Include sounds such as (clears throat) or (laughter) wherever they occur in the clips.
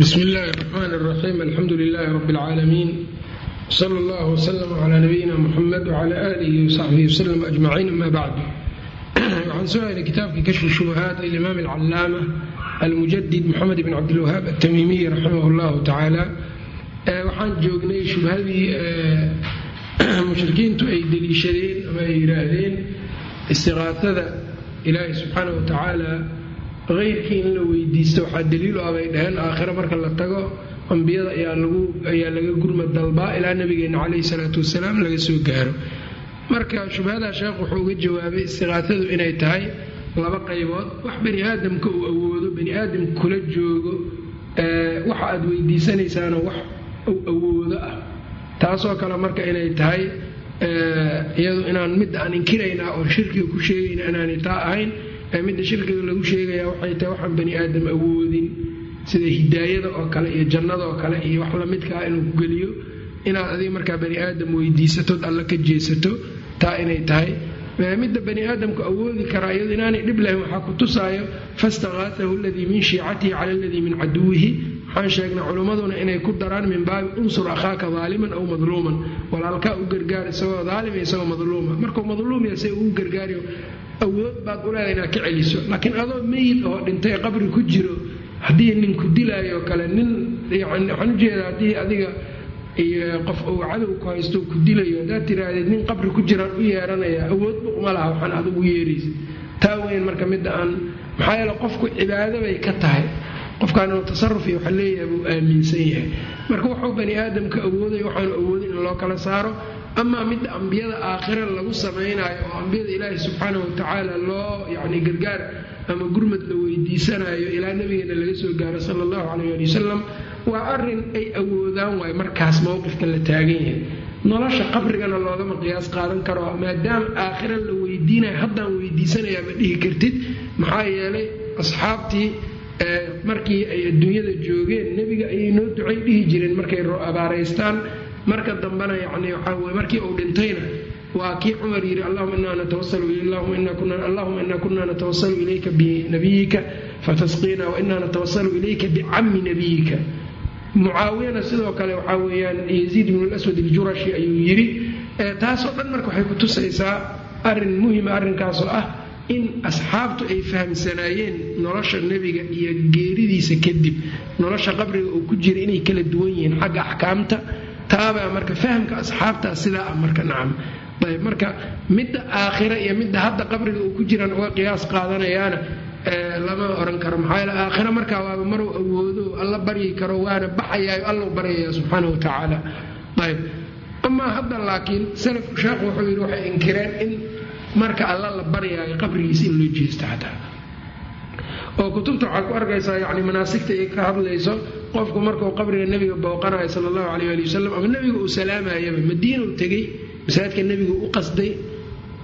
bsm اllahi الرحmn الرaxيim alxamdu لlh rb اlcaalamiin slى اllah وslm عlى nabiyina mxamed وعlى آlih وsaxbihi وslm أجmaciin ama bacd (clears throat) waxaan soo helay kitaabkii kashfu shubahaat lilimaam اlcalaama almujadid mxamed bn cabdilwahaab aلtamimiy raximah اllahu tacaala waxaan joognay shubhadii (clears throat) mushrikiintu ay deliishadeen ama ay yidhaahdeen istiqaasada ilaahi subxaanaه wa tacaala keyrkii in la weydiisto waxaa daliilu ah bay dhaheen aakhiro marka la tago ambiyada ayaa laga gurma dalbaa ilaa nabigeenna caleyhi salaatu wasalaam laga soo gaaro. Marka shubhadaa sheekh wuxuu uga jawaabay istiqaasadu inay tahay laba qaybood. Wax bani aadamka uu awoodo bani aadam kula joogo waxa aad weydiisanaysaana wax uu awoodo ah. Taasoo kale marka inay tahay iyadu inaan midda aan inkiraynaa oo shirkiga ku sheegayna inaanay taa ahayn midda shirkiga lagu sheegaya waxay tahay waxaan bani aadam awoodin sida hidaayada oo kale iyo jannada oo kale iyo wax lamidkaa inuu ku geliyo inaad adiga markaa bani aadam weydiisatood alla ka jeesato taa inay tahay. Midda bani aadamku awoodi karaa iyado inaanay dhib lahayn waxaa ku tusaayo fastaqaasahu aladii min shiicatihi cala aladii min caduwihi waxaan sheegnay culimmaduna inay ku daraan min baabi unsur akhaaka daaliman aw madluuman. Walaalkaa u gargaar isagoo daalima isagoo madluuma. Markuu madluumya se ugu gargaariyo awood baad u leedahay inaad ka celiso. Laakiin adoo meyid oo dhintay qabri ku jiro haddii nin ku dilaayo kale nin yani waxaan u jeedaa haddii adiga qof uu cadow ku haysto ku dilayo haddaad tiraahdeed nin qabri ku jiraan u yeeranaya awoodba uma laha waxaan adigu yeeraysa. Taa weyn marka midda aan maxaa yeele qofku cibaado bay ka tahay qofkaan inuu tasaruf iyo waxa leeyahay buu aaminsan yahay. Marka wuxuu bani aadamka awooday waxaanu awoodin in loo kala saaro. Amaa midda ambiyada aakhira lagu samaynayo oo ambiyada ilaahi subxaana watacaala loo yacni gargaar ama gurmad la weydiisanayo ilaa nabigeena laga soo gaaro sala allahu calayh ali wasalam waa arrin ay awoodaan waayo markaas mowqifka la taagan yahay. Nolosha qabrigana loogama qiyaas qaadan karo maadaama aakhira la weydiinayo haddaan weydiisanayaa ma dhihi kartid maxaa yeelay asxaabtii markii ay adduunyada joogeen nebiga ayay noo ducay dhihi jireen markay abaaraystaan. Marka dambena yani waxaa weye markii uu dhintayna waa kii cumar yidhi allahuma inaa natawasalu ilayka binabiyika fatasqiina wainaa natawasalu ilayka bicammi nabiyika. Mucaawiyana sidoo kale waxaa weeyaan yaziid ibnu laswad iljurashi ayuu yidhi. Taasoo dhan marka waxay ku tusaysaa arrin muhima arrinkaasoo ah in asxaabtu ay fahamsanaayeen nolosha nebiga iyo geeridiisa kadib. Nolosha qabriga uu ku jira inay kala duwan yihiin xagga axkaamta. Taabaa marka fahamka asxaabtaa sidaa ah marka nacam. Ayb marka midda aakhira iyo midda hadda qabriga uu ku jiraan uga qiyaas qaadanayaana lama oran karo. Maxaa yeele aakhira markaa waaba maruu awoodo alla baryi karo waana baxayaayo allau baryaya subxaana wa tacaala. Ayb amaa hadda laakiin salafku sheekhu wuxuu yidhi waxay inkireen in marka alla la baryaayo qabrigiisa in loo jeesto xataa oo kutubta waxaad ku arkaysaa yani manaasigta ay ka hadlayso qofku markuu qabriga nebiga booqanayo sala allahu caleyh ali wasalam ama nebiga uu salaamayaba madiinau tegey masaajidka nebigu u qasday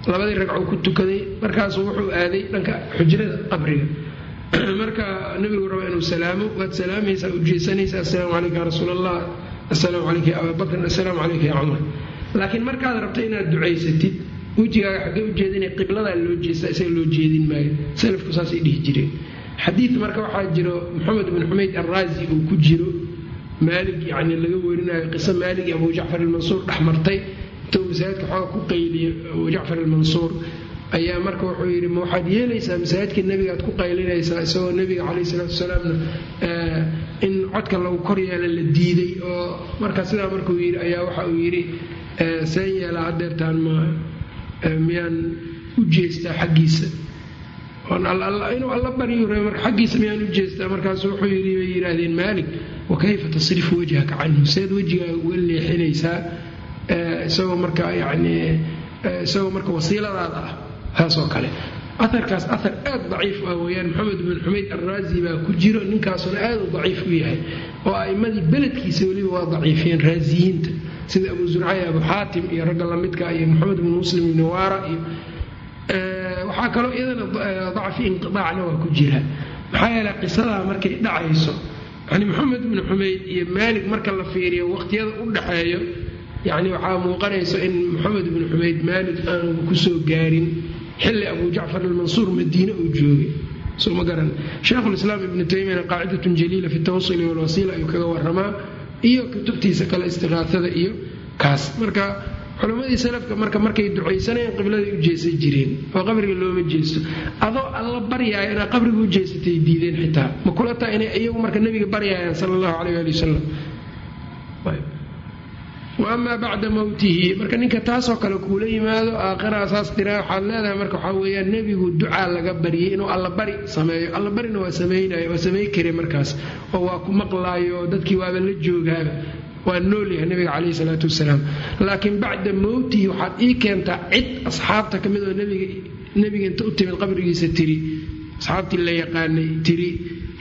labadii ragcuu ku tukaday markaasuu wuxuu aaday dhanka xujrada qabriga. (clears throat) Marka nebigu raba inuu salaamo waad salaamaysaa ujeesanaysaa assalaamu calayka ya rasuul allah assalaamu calayka ya abaabakrin assalaamu calayka ya cumar. Laakiin markaad rabto inaad ducaysatid wejigaaga xaggee u jeedina qibladaa loo jeestaa isaga loo jeedin maayo. Salafku saasay dhihi jireen. Xadiid marka waxaa jiro maxamed bin xumayd alraazi uu ku jiro. Maalig yacni laga werinayo qiso maalig iyo abuu jacfar ilmansuur dhex martay. Intuu masaajidka xooga ku qayliyo abuu jacfar ilmansuur ayaa marka wuxuu yidhi ma waxaad yeelaysaa masaajidka nebigaad ku qaylinaysaa isagoo nebiga caleyh isalaatu wasalaamna in codka lagu kor yeela la diiday? Oo marka sidaa markuu yidhi ayaa waxa uu yidhi seen yeelaa hadeertaan ma miyaan u jeestaa xaggiisa. Inuu alla marka xaggiisa miyaan u jeestaa? Markaasu wuxuu yidhi bay yidhaahdeen maalik wakayfa tasrifu wajhaka canhu seed wejigaaga uga leexinaysaa isagoo marka yani isagoo marka wasiiladaada ah taasoo kale aarkaas aar aad daciif ah weyaan maxamed bin xumayd alraazi baa ku jiro ninkaasuna aad u daciif u yahay. Oo a'imadii beledkiisa weliba waa daciifiyeen raasiyiinta. Sida abu zurcay abu xaatim iyo ragga lamidka iyo maxamed bin muslim ibni waara iyo waxaa kaloo iyadana dacfi inqiaacna waa ku jira. Maxaa yeele qisadaa markay dhacayso yani maxamed bin xumayd iyo maalig marka la fiiriyo waqtiyada u dhaxeeyo yani waxaa muuqanaysa in maxamed bin xumayd maalig aanu ku soo gaarin xilli abu jacfar almansuur madiine uu joogay. Soo ma garan. Sheikhulislaam ibnu taymiyana qaacidatun jaliila fi tawasuli walwasiila ayuu kaga waramaa iyo kutubtiisa kale istiqaasada iyo kaas. Marka culammadii salafka marka markay ducaysanayeen qibladay u jeesan jireen. Oo qabriga looma jeesto. Adoo alla baryaayo inaad qabriga u jeesatay diideen xitaa. Ma kula taha inay iyagu marka nebiga baryaayaan sala allahu caleyh ali wasalam wa bacda mowtihi marka ninka taasoo kale kuula yimaado aakhira saas diraa waxaad leedahay. Marka waxaa weeyaan nebigu ducaa laga baryay inuu allabari sameeyo. Allabarina waa samaynayo waa samay kare markaas. Oo waa ku maqlaayo dadkii waaba la joogaaba. Waa noolyahay nabiga caleyhi salaatu wasalaam. Laakiin bacda mowtihi waxaad ii keentaa cid asxaabta ka mid oo nebiga inta u timid qabrigiisa tiri. Asxaabtii la yaqaanay tiri.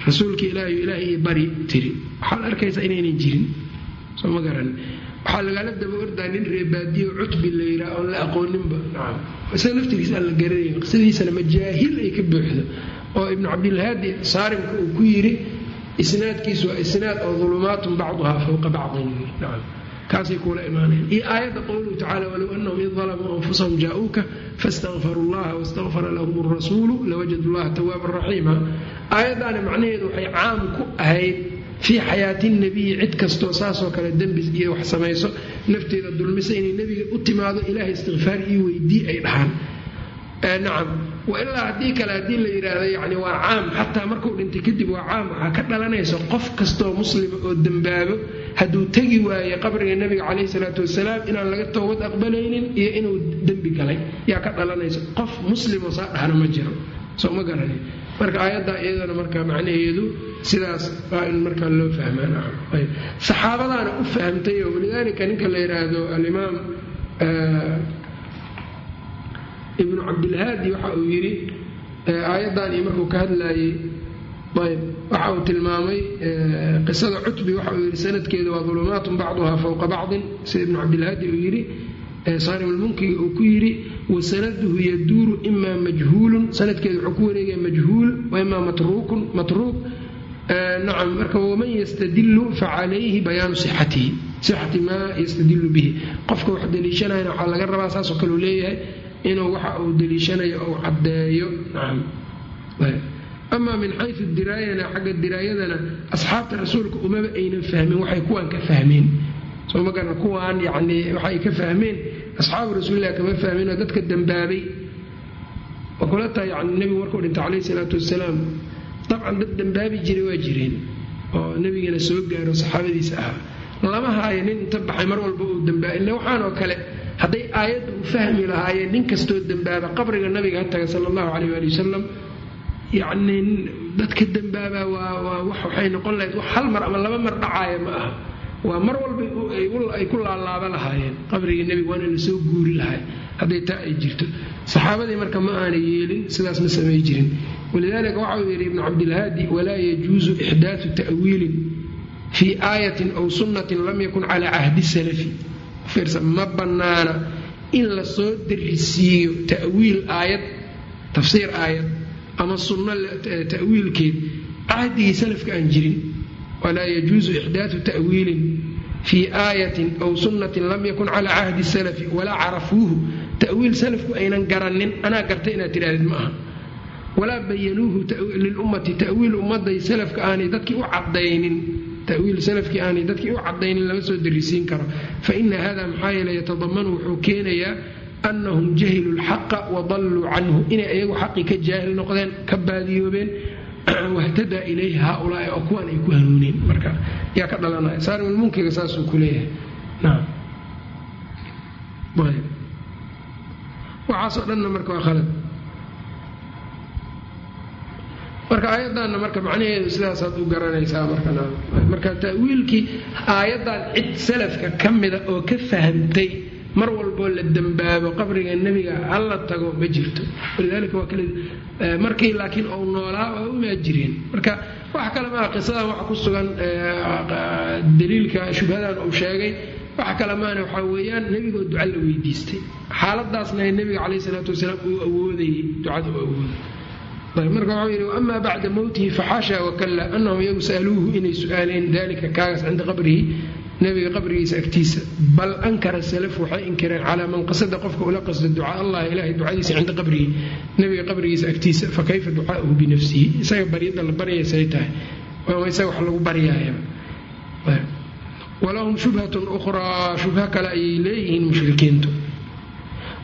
Rasuulka ilaahi ilaahay bari tiri. Waxaad arkaysaa inaynan jirin. Soo ma garan waxaa lagala daba ordaa nin reebaadiyo cutbi la yidhaha oon la aqooninba. Isaga laftigiisa aan la garanayn qisadiisana majaahil ay ka buuxdo. Oo ibnu cabdilhaadi saarimka uu ku yidhi isnaadkiisu waa isnaad oo dulumaatun bacduhaa fowqa bacdin. Kaasay kuula imaanayaan iyo aayadda qowluhu tacala walow anahum id dalamuu anfusahum jaa-uuka faاstakfaruu llaha wastakfara lahum اrasuulu lawajadu llaha tawaaban raxiima aayaddaani macnaheedu waxay caam ku ahayd fii xayaati nabiyi cid kastoo saasoo kale dembis iyo wax samayso nafteeda dulmisa inay nebiga u timaado ilaahay istikfaar io weydii ay dhahaan. Nacam wailaa haddii kale haddii la yidhaahdo yani waa caam xataa markuu dhintay kadib waa caam waxaa ka dhalanaysa qof kastoo muslima oo dembaabo hadduu tegi waaye qabriga nebiga caleyhi salaatu wasalaam inaan laga toobad aqbalaynin iyo inuu dembi galay. Yaa ka dhalanaysa qof muslimoo saa dhahna ma jiro. Soo ma garani marka aayaddaa iyadana marka macnaheedu sidaas waa in markaa loo fahmaa saxaabadaana u fahamtay oo walidaalika ninka la yidhaahdo alimaam ibnu cabdilhaadi waxa uu yidhi aayaddan iyo markuu ka hadlaayey ayb waxa uu tilmaamay qisada cutbi waxa uu yidhi sanadkeedu waa dulumaatun bacduhaa fowqa bacdin sida ibnu cabdilhaadi uu yidhi saarimulmunkiga uu ku yidhi wasanaduhu yaduuru imaa majhuulun. Sanadkeedu wuxuu ku wareegaya majhuul wa imaa matruukun matruuk nacam marka waman yastadilu facalayhi bayaanu sixatihi. Sixati maa yastadilu bihi. Qofka wax daliishanayana waxaa laga rabaa saasoo kale uu leeyahay inuu waxa uu daliishanayo ou caddeeyo. Nacam. Amaa min xayu diraayana xagga diraayadana asxaabta rasuulka umaba aynan fahmin waxay kuwaan ka fahmeen soo ma garan kuwaan yacnii waxay ka fahmeen asxaabu rasuulilah kama fahmeen oo dadka dambaabay. Waa kula tahay yani nebigu markuu dhintay calayhi salaatu wasalaam dabcan dad dambaabi jiray waa jireen oo nebigana soo gaaro saxaabadiisa ahaa. Lama haayo nin inta baxay mar walba uu dambaa ila waxaanoo kale hadday aayadda u fahmi lahaayeen nin kastoo dambaaba qabriga nabiga ha taga sala allahu caleyh waali wasalam yacnii dadka dambaaba waa wax waxay noqon lahayd wax hal mar ama laba mar dhacaaya ma aha waa mar walba ay ku laalaaba lahaayeen. Qabrigii nebiga waana la soo guuri lahay hadday taa ay jirto. Saxaabadii marka ma aanay yeelin sidaas ma samay jirin. Walidaalika waxa uu yidhi ibnu cabdilhaadi walaa yajuusu ixdaatu ta'wiilin fii aayatin aw sunnatin lam yakun calaa cahdi salafi. Ma bannaana in la soo darisiiyo ta'wiil aayad tafsiir aayad ama sunno ta'wiilkeed cahdigii salafka aan jirin walaa yajuusu ixdaatu ta'wiilin fii aayatin aw sunnatin lam yakun calaa cahdi salafi walaa carafuuhu ta'wiil salafku aynan garanin anaa gartay inaad tidhahdid ma aha walaa bayanuuhu lilummati ta'wiil ummaday salafka aanay dadkii u cadaynin tawiil salafkii aanay dadkii u cadaynin lama soo darisiin karo fa ina hada maxaa yeele yatadamanu wuxuu keenayaa annahum jahiluu lxaqa wadalluu canhu inay ayagu xaqii ka jaahil noqdeen ka baadiyoobeen (clears throat) wahtadaa ilayhi haaulaai oo kuwaan ay ku hanuuneen marka yaa ka dhalanaya. Saarimulmunkiga saasuu ku leeyahay. Waxaasoo dhanna marka waa khalad. Marka aayaddaanna marka macnaheedu sidaasaad u garanaysaa marmarka ta'wiilkii aayaddan cid salafka ka mida oo ka fahamtay mar walboo la dambaabo qabriga nebiga hala tago ma jirto. Markii laakiin ou noolaa waa umaa jireen. Marka wax kale maaha qisadan waxa ku sugan daliilka shubhadan uu sheegay. Wax kale maana waxaa weeyaan nebigoo duca la weydiistay. Xaaladaasna nebiga caleyhi salaatu wasalaam uu awoodayay ducada u awooday. Marka waxuu yidhi waama bacda mowtihi faxaasha wakalla anahum iyagu sa'aluuhu inay su'aaleen dalika kaagaas cinda qabrihi nebiga qabrigiisa agtiisa bal ankara salaf waxay inkireen calaa man qasada qofka ula qasda ducaa allah ilahay ducadiisa cinda qabrihi. Nebiga qabrigiisa agtiisa fa kayfa ducaauhu binafsihi? Isaga baryada la baryaysay tahay. Waama isaga wax lagu baryaaya walahum shubhatun ukhraa shubha kale ayay leeyihiin mushrikiintu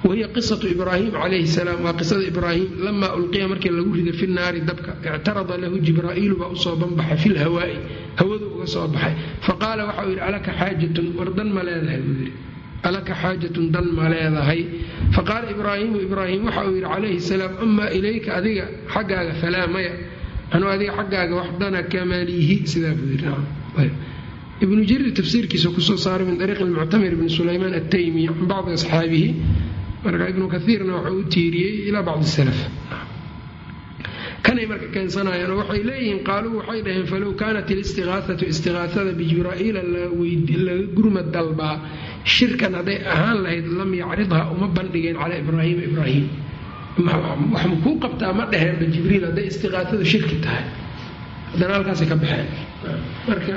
wahiya qisatu ibraahim calayhi salaam waa qisada ibraahim lamaa ulqiya markii lagu riday fi naari dabka ictarada lahu jibraa'iilu baa u soo banbaxay fi lhawaa'i hawadu uga soo baxay faqaala waxauu yidhi alaka xaajatun war dan ma leedahay buu yidhi alaka xaajatun dan ma leedahay faqaala ibraahimu ibraahim waxa uu yidhi calayhi salaam amaa ilayka adiga xaggaaga falaa maya anuu adiga xaggaaga wax dana kamalihi sidaa buu yidhi ibnu jarir tafsiirkiisa ku soo saaray min ariiq lmuctamir ibni sulaymaan attaymi can bacdi asxaabihi marka ibnu kaiirna waxa u tiiriyey ilaa bacdi salaf kanay marka keensanayaan oo waxay leeyihiin qaaluu waxay dhaheen falow kaanat ilistiqaasatu istiqaasada bijibraa'iila laga gurma dalbaa shirkan hadday ahaan lahayd lam yacridha uma bandhigeen calaa ibraahiima ibraahim. Wax makuu qabtaa ma dhaheenba jibriil hadday istiqaasadu shirki tahay. Haddana halkaasay ka baxeen. Marka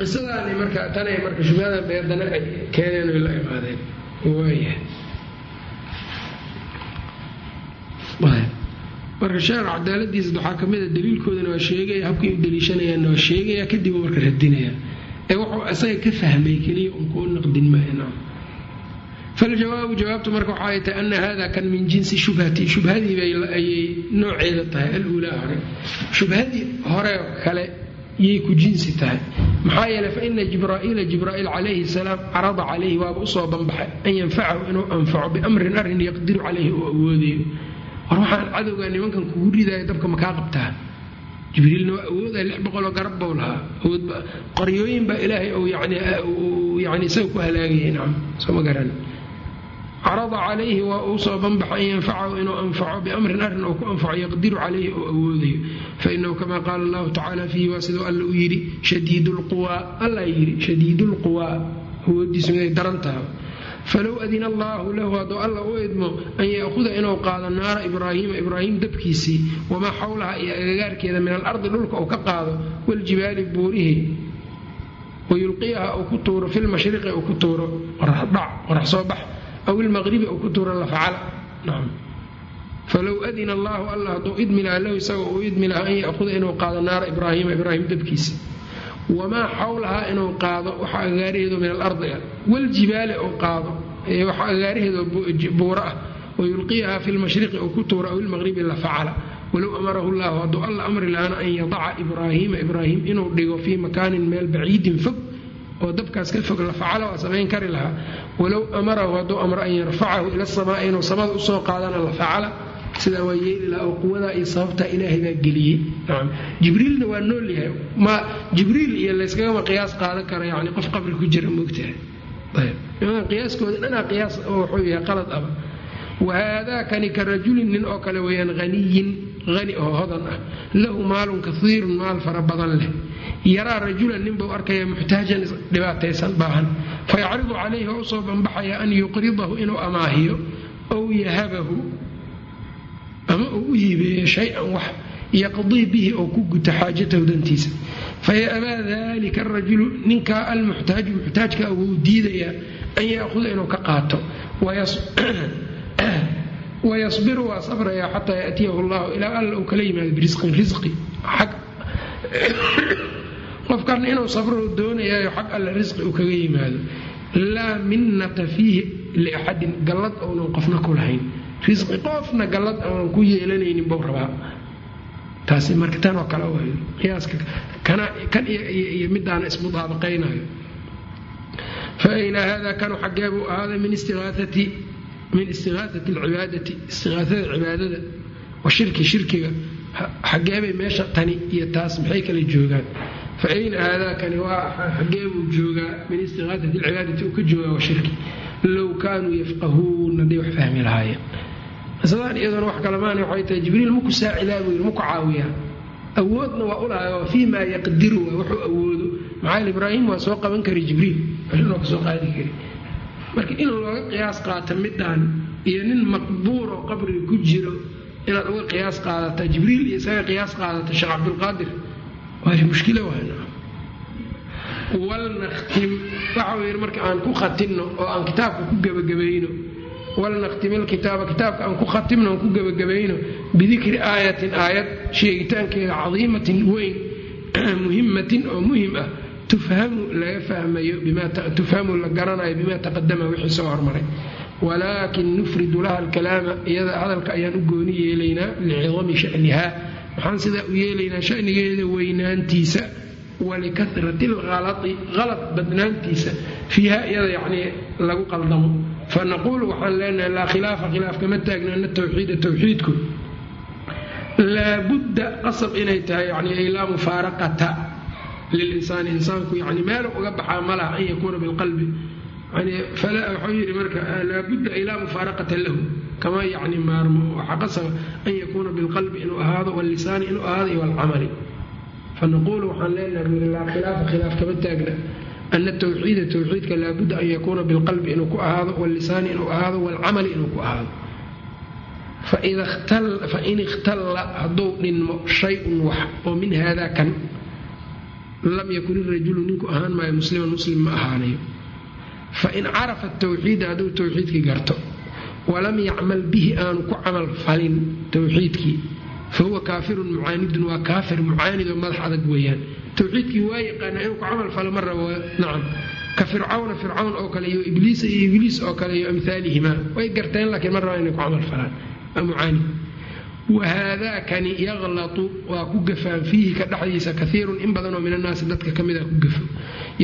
qisadaani marka tanay marka shubhadan bay haddana ay keeneen oy la imaadeen waaya marka sheekh cadaaladiisa waxaa kamida daliilkoodana waa sheegaya habkay u daliishanayaanna waa sheegaya kadib marka radinaya ee wuxuu isaga ka fahmay keliya un kuu naqdin maayo. Faljawaabu jawaabtu marka waxa ay tahay ana hada kan min jinsi shubhati. Shubhadii ayay nooceeda tahay aluulaa hore. Shubhadii hore kale yay ku jinsi tahay. Maxaa yeeley fa ina jibraa'iila jibraa'iil calayhi salaam carada calayhi waaba u soo banbaxay an yanfacahu inuu anfaco biamrin arrin yaqdiru calayhi uu awoodayo. War waxaan cadowgaa nimankan kugu ridaayo dabka makaa qabtaa? Jibriilna waa awooda lix boqoloo garab bow lahaa. Qoryooyin baa ilaahay yani isaga ku halaagayay nacam soo ma garan carada calayhi waa uu soo banbaxa an yanfacahu inuu anfaco biamrin arrin uu ku anfaco yaqdiru calayhi oo awoodayo. Fainahu kamaa qaala allahu tacaala fiihi waa siduu alla u yidhi shadiidu lquwaa alla yidhi shadiidu lquwaa awoodiisu miday daran taha falow adina allaahu lahu hadduu alla u idmo an yaahuda inuu qaado naara ibraahiima ibraahim dabkiisii wamaa xawlaha iyo agagaarkeeda min alardi dhulka uu ka qaado waljibaali buurihi wayulqiyaha uu ku tuuro filmashriqi uu ku tuuro qoraxdhac qorax soo bax aw ilmaqribi uu ku tuuro lafacala nacam falow adina allaahu alla hadduu idmi laha lahu isagoo uu idmi an yaahuda inuu qaado naara ibraahiima ibraahim dabkiisi wamaa xawlahaa inuu qaado waxa agaaraheedo min alardi waljibaali uu qaado waxa agaaraheedo buuro ah wayulqiyaha fi lmashriqi uu ku tuuro aw ilmaqribi la facala walow amarahu llahu hadduu alla amri lahaana an yadaca ibraahiima ibraahim inuu dhigo fii makaanin meel baciidin fog oo dabkaas ka fog la facala waa samayn kari lahaa. Walow amarahu hadduu amro an yarfacahu ila samaai inuu samada u soo qaadana la facala sidaa waa yeeli lahaa oo quwadaa iyo sababtaa ilaahay baa geliyey. Jibriilna waa nool yahay. Jibriil iyo layskagama qiyaas qaadan kara yani qof qabri ku jira moogtahay. Qiyaaskooda dhanaa qiyaas wuxuu yahay qalad aba. Wahaadaakani ka rajulin nin oo kale weeyaan haniyin hani oo hodan ah. Lahu maalun kaiirun maal fara badan leh. Yaraa rajulan ninbuu arkaya muxtaajan dhibaataysan baahan. Fayacridu calayhi oo u soo banbaxaya an yuqridahu inuu amaahiyo ow yahabahu ama uu u hiibeeyo shay-an wax yaqdii bihi oo ku guta xaajatahu dantiisa fayabaa dalika arajulu ninkaa almuxtaaju muxtaajka wuu diidayaa an yaahuda inuu ka qaato (clears throat) (coughs) wayasbiru waa sabrayaa xataa yaatiyahu llahu ilaa alla uu kala yimaado birisqin risqi qofkan inuu sabro doonayaayo xag alla risqi uu kaga yimaado laa minnata fiihi liaxadin gallad ounan qofna ku lahayn risqi qofna gallad aanan ku yeelanaynin buu rabaa taasi marka tanoo kale wayo qiyaaska kan iyo midaana ismudaabaqaynayo fa ayna hada kanu xaggee buu ahaaday min istiaaati min istiqaasati alcibaadati istiqaasada cibaadada wa shirki shirkiga xageebay meesha tani iyo taas maxay kala joogaan. Fa ayna haadaakani waa xagee buu joogaa min istiqaasati alcibaadati uu ka joogaa wa low kaanuu yafqahuun hadday wax fahmi lahaayeen. Masalaan iyadoona wax kalamaana waxay tahay jibriil maku saacidaa buu yidhi maku caawiyaa. Awoodna waa u lahay oo fii maa yaqdiru waa wuxuu awoodo. Maxaa ibraahim waa soo qaban kari jibriil waxinoo ka soo qaadi kari marka in looga qiyaas qaata midaan iyo nin maqbuur oo qabriga ku jiro inaad uga qiyaas qaadata jibriil iyo isaga qiyaas qaadata sheekh cabdulqaadir waa mushkilo walnakhtim waxau yidhi marka aan ku khatinno oo aan kitaabka ku gebagabayno walnakhtim ilkitaaba kitaabka aan ku khatimno aan ku gebagabayno bidikri aayatin aayad sheegitaankeeda cadiimatin weyn (clears throat) muhimatin oo muhiim ah tufhamu la garanayo bimaa taqadama wixii soo hormaray walaakin nufridu laha alkalaama iyada hadalka ayaan u gooni yeelaynaa licidami shaniha waxaan sidaa u yeelaynaa shanigeeda weynaantiisa walikarati lhalai qalad badnaantiisa fiiha iyada yacnii lagu qaldamo fanaquulu waxaan leenahay laa khilaafa khilaaf kama taagna ana tawxiida tawxiidku laabudda qasab inay tahay yani ay laa mufaaraqata lilinsaani insaanku yani meel uga baxaa malaha an yakuuna bilqalbi. Waxuu yidhi marka laabudda ay laa mufaaraqata lahu. Kama yani maarmo waxaa qasaba an yakuuna bilqalbi inuu ahaado wallisaani inuu ahaado iyo walcamali fanaquulu waxaan leenahay buri laa khilaafa khilaaf kama taagna. Ana tawxiida tawxiidka laabudda an yakuuna bilqalbi inuu ku ahaado wallisaani inuu ahaado walcamali inuu ku ahaado. Fain ikhtalla hadduu dhinmo shay-un wax oo min haadaa kan lam yakun irajulu ninku ahaan maayo musliman muslim ma ahaanayo. Fain carafa tawxiida hadduu tawxiidkii garto walam yacmal bihi aanu ku camal falin tawxiidkii. Fahuwa kaafirun mucaanidun waa kaafir mucaanidoo madax adag weeyaan. Tawxiidkii waa yaqaanaa inuu ku camal falo ma rabo nacam. Ka fircawna fircawn oo kale iyo ibliisa iyo ibliis oo kale iyo amhaalihimaa way garteen laakiin ma rabaan inay ku camal falaan. Waa mucaanid wahaadaakani yaqlatu waa ku gafaan fiihi ka dhexdiisa kaiirun in badanoo min annaasi dadka ka mida ku gafo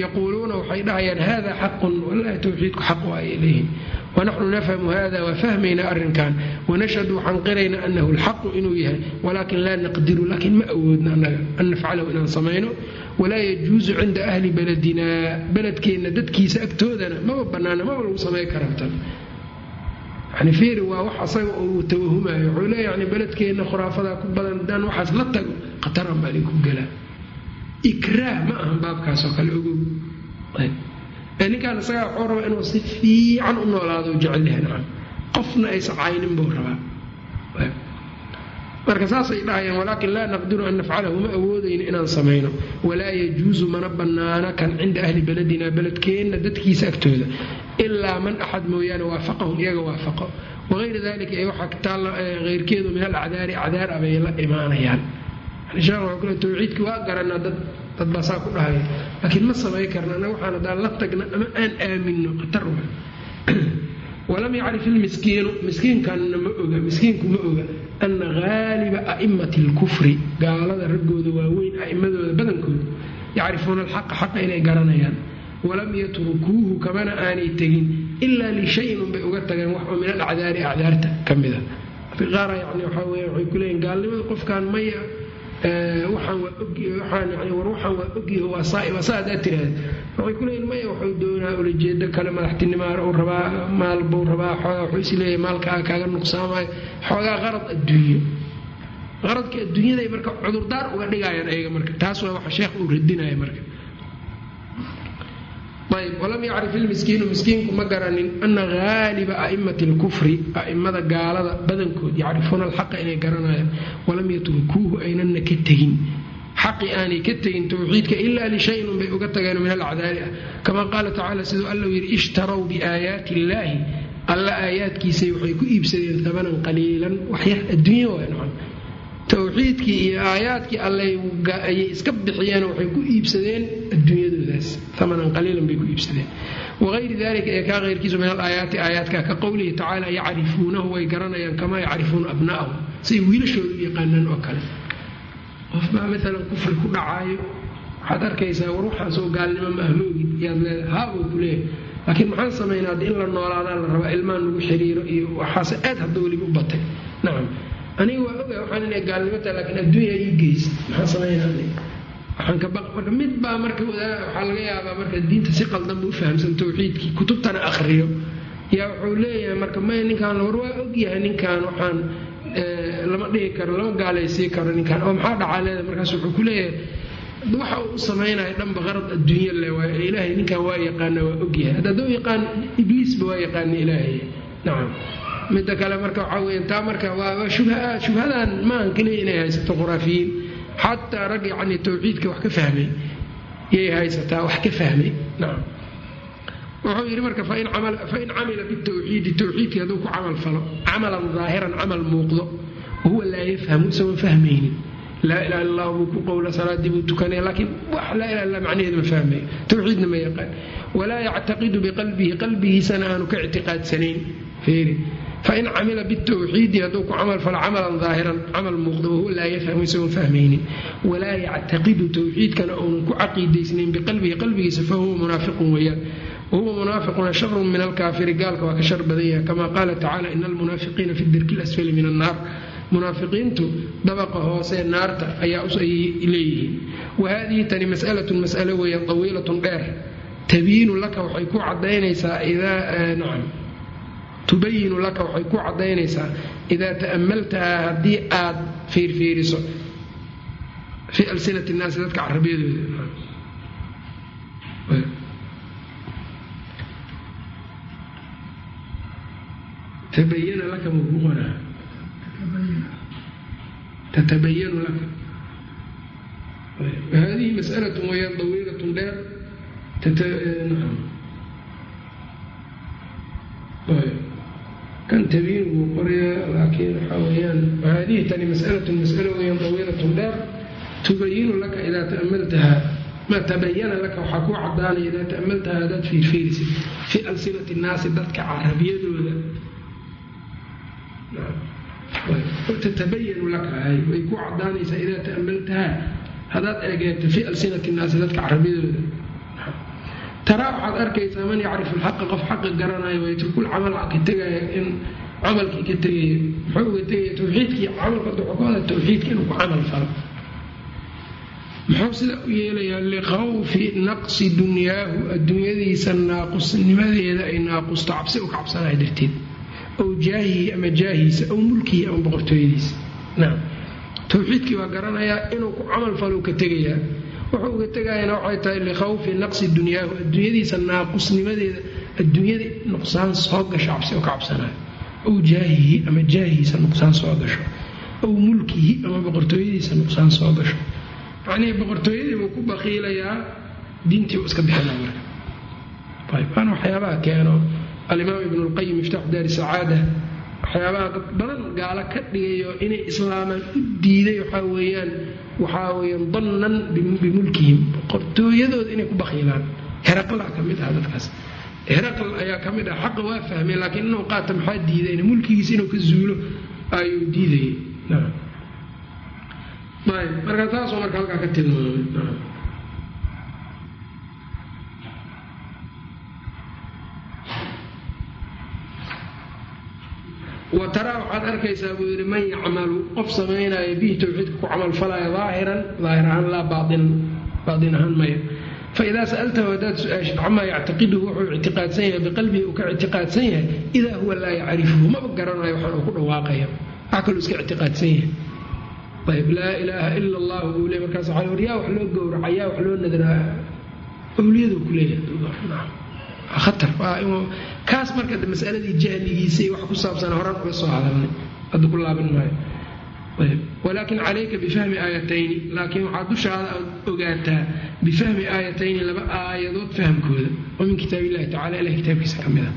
yaquuluuna waxay dhahayaan hada xaqun wallaahi towxiidku xaq waa ay leeyihiin wanaxnu nafhamu hada waa fahmaynaa arrinkan wanashhadu waxaan qiraynaa anahu lxaqu inuu yahay walaakin laa naqdiru laakiin ma awoodna an nafcalahu inaan samayno walaa yajuusu cinda ahli beledinaa beledkeenna dadkiisa agtoodana maba banaana maba lagu samay karabtan yani fiiri waa wax asaga uu tawahumayo wuxuu leeya yani beledkeenna khuraafadaa ku badan hadaan waxaas la tago khataran baa idinku gelaa ikraah ma ahan baabkaasoo kale ogow. Ninkaan isagaa wuxuu rabaa inuu si fiican u noolaado jecel yahay nacam. Qofna aysan caynin buu rabaa. Marka saasay dhahayaan walaakin laa naqdiru an nafcalahu ma awoodayno inaan samayno. Walaa yajuusu mana bannaana kan cinda ahli beledina beledkeenna dadkiisa agtooda ilaa man axad mooyaane waafaqahum iyaga waafaqo wagayra dalika ee waxaa kitaalla heyrkeedu min alacdaari acdaar abay la imaanayaan tawxiidki waa garanaa dad baa saa ku dhahaya laakiin ma samay karna annaga waxaan haddaan la tagna ama aan aaminno khatar wa walam yacrif ilmiskiinu miskiinkanna ma oga miskiinku ma oga ana haaliba a'immati alkufri gaalada raggooda waaweyn a'immadooda badankooda yacrifuuna alxaqa xaqa inay garanayaan walam yatrukuuhu kamana aanay tegin ilaa lishayin unbay uga tageen wax min alacdaari acdaarta ka mida qaara yani waxaa waxay ku leeyiin gaalnimada qofkaan maya war waxaan waa ogyaho waa saa haddaad tiraahda waxay ku leeyiin maya wuxuu doonaa ulajeedo kale madaxtinimaar uu rabaa maal buu rabaa xoogaa wuxuu is leeyahay maalkaa kaaga nuqsaamayo xoogaa qarad adduunyo. Qaradka adduunyaday marka cudurdaar uga dhigayaan ayaga marka taas waa waxa sheekh uu radinaya marka ayb walam yacrif ilmiskiinu miskiinku ma garanin ana haaliba a'immati alkufri a'immada gaalada badankood yacrifuuna alxaqa inay garanayaan walam yatrukuuhu aynana ka tegin. Xaqi aanay ka tegin towxiidka ilaa lishayin unbay uga tageen min alacdaari ah. Kama qaala tacaala siduu allau yidhi ishtarow biaayaati illaahi alla aayaadkiisay waxay ku iibsadeen habanan qaliilan waxyar adduunya waa nacam towxiidkii iyo aayaadkii allayay iska bixiyeen waxay ku iibsadeen adduunyadoodaas. Amanan qaliilan bay ku iibsadeen. Wagayri dalika ee kaa keyrkiisu min alaayaati aayaadka ka qowlihi tacaala yacrifuunahu way garanayaan kamaa yacrifuuna abna'ahum siay wiilashooda u yaqaanaan oo kale. Qof baa maalan kufri ku dhacaayo waxaad arkaysaa war waxaasoo gaalnimo ma ahmoogid yaad leedahay haa buu ku leeyahay. Laakiin maxaan samaynaa haddi in la noolaadaa la rabaa ilmaan lagu xiriiro iyo waxaase aad hadda weliba u batay. Nacam aniga waa oga waxaan inay gaalnimo tahay laakiin adduunya ii geysa maxaan samaynaa waxaan ka baq marka mid baa marka waxaa laga yaabaa marka diinta si qaldan buu fahamsan tawxiidkii kutubtana akhriyo. Yaa wuxuu leeyahay marka may ninkaan war waa ogyahay ninkaan waxaan lama dhihi karo lama gaalaysii karo ninkaan. Oo maxaa dhacaa leeda markaas wuxuu ku leeyahay waxa uu u samaynaya dhanba qarad adduunya le waay ilaahay ninkaan waa yaqaana waa ogyahay hadda hadduu yaqaan ibliisba waa yaqaana ilaahay. Nacam midda kale marka waxaa weya taa marka waa shubha shubhadan maahan keliya inay haysato khuraafiyiin. Xataa rag yacni tawxiidka wax ka fahmay yay haysataa wax ka fahmay nacam wuxuu yidhi marka fain camila bitawxiidi tawxiidkii hadduu ku camal falo camalan daahiran camal muuqdo wahuwa laa yafhamu isagoon fahmaynin. Laa ilaha illa allah buu ku qowla salaadii buu tukanaya laakiin wax laa ilaha illa macnaheedu ma fahmayo tawxiidna ma yaqaan. Walaa yactaqidu biqalbihi qalbigiisana aanu ka ictiqaadsanayn fiiri fain camila bitawxiidi hadduu ku camal falo camalan daahiran camal muuqdo wahuwa laa yafhamu isagoon fahmaynin walaa yactaqidu tawxiidkana uunan ku caqiidaysnayn biqalbihi qalbigiisa fahuwa munaafiqun weeyaan wahuwa munaafiquna sharun min alkaafiri gaalka waa ka shar badan yahay kama qaala tacala ina almunaafiqiina fi dirki lasfali min annaar munaafiqiintu dabaqa hoose naarta ayaa leeyihiin wa haadihi tani mas'alatun mas'alo weeyaan tawiilatun dheer tabiinu laka waxay ku cadaynaysaa idaa nacam tubayinu laka waxay ku cadaynaysaa idaa ta'ammaltahaa haddii aad fiirfiiriso fii alsinati nnaasi dadka carabiyadooda tabayana laka ku qoraa? Tatabayanu laka. Hadihi mas'alatun wayaan dawiilatun dheer kan tabiin buu qorayaa laakiin waxaa weyaan haadihi tani mas'alatun mas'alo weyaan dawiilatun dheer tubayinu laka idaa ta'amaltaha ma tabayana laka waxaa kuu cadaanaya idaa ta'amaltaha hadaad fiirfiirisid fii alsinati nnaasi dadka carabiyadooda tatabayanu laka hay way ku cadaanaysaa idaa ta'amaltaha hadaad eegeeto fii alsinati nnaasi dadka carabiyadooda taraa waxaad arkaysaa man yacrifu lxaqa qof xaqa garanayo waytrukul camal ka tegaya in camalkii ka tegaya muxuu uga tegaya tawxiidkii? Camalka duxukooda tawxiidka inuu ku camal falo muxuu sida u yeelayaa likhawfi naqsi dunyaahu adduunyadiisa naaqusnimadeeda ay naaqusto cabsi u ka cabsanayo darteed. Ow jaahihi ama jaahiisa ow mulkihi ama boqortooyadiisa. Nacam tawxiidkii waa garanayaa inuu ku camal falo ka tegayaa wuxuu uga tegayana waxay tahay likhawfi naqsi dunyaahu adduunyadiisa naaqusnimadeeda adduunyada nuqsaan soo gasho cabsi u ka cabsanayo ow jaahihi ama jaahiisa nuqsaan soo gasho. Ow mulkihi ama boqortooyadiisa nuqsaan soo gasho. Macnihii boqortooyadii buu ku baqiilayaa diintii uu iska bixinaa marka. Ayb waxyaabaha keeno alimaam ibnu lqayim miftaaxu daari sacaada waxyaabaha dad badan gaalo ka dhigayo inay islaamaan u diiday waxaa weeyaan waxaa weyaan dannan bimulkihim boqortooyadooda inay ku bakiilaan heraqlaa ka mid ah dadkaas. Heraql ayaa ka mid ah. Xaqa waa fahmay laakiin inuu qaata maxaa diidayna? Mulkigiisa inuu ka zuulo ayuu diidayay. Marka taasoo marka halkaa ka tilmaamay wa taraa waxaad arkaysaa buu yidhi man yacmalu qof samaynaayo bihi towxiidka ku camalfalaya daahiran daahir ahaan laa baatin ahaan maya faidaa sa'altahu haddaad su'aashid camaa yactaqiduhu wuxuu ictiqaadsan yahay biqalbihi uu ka ictiqaadsan yahay idaa huwa laa yacrifuhu maba garanayo waxaan uu ku dhawaaqaya. Wax kaluu iska ictiqaadsan yahay. Ayb laa ilaaha ila allahu buu le markaas waxa yaa wax loo gowraca yaa wax loo nadraa awliyadu ku leeyahay khatar. Kaas marka masaladii jahligiisay wax ku saabsan horaan uga soo hadalnay. Hadda ku laaban maayo walaakin calayka bifahmi aayatayni laakiin waxaa dushaada aad ogaataa bifahmi aayatayni laba aayadood fahamkooda. Oo min kitaab illahi tacala ilah kitaabkiisa ka mid a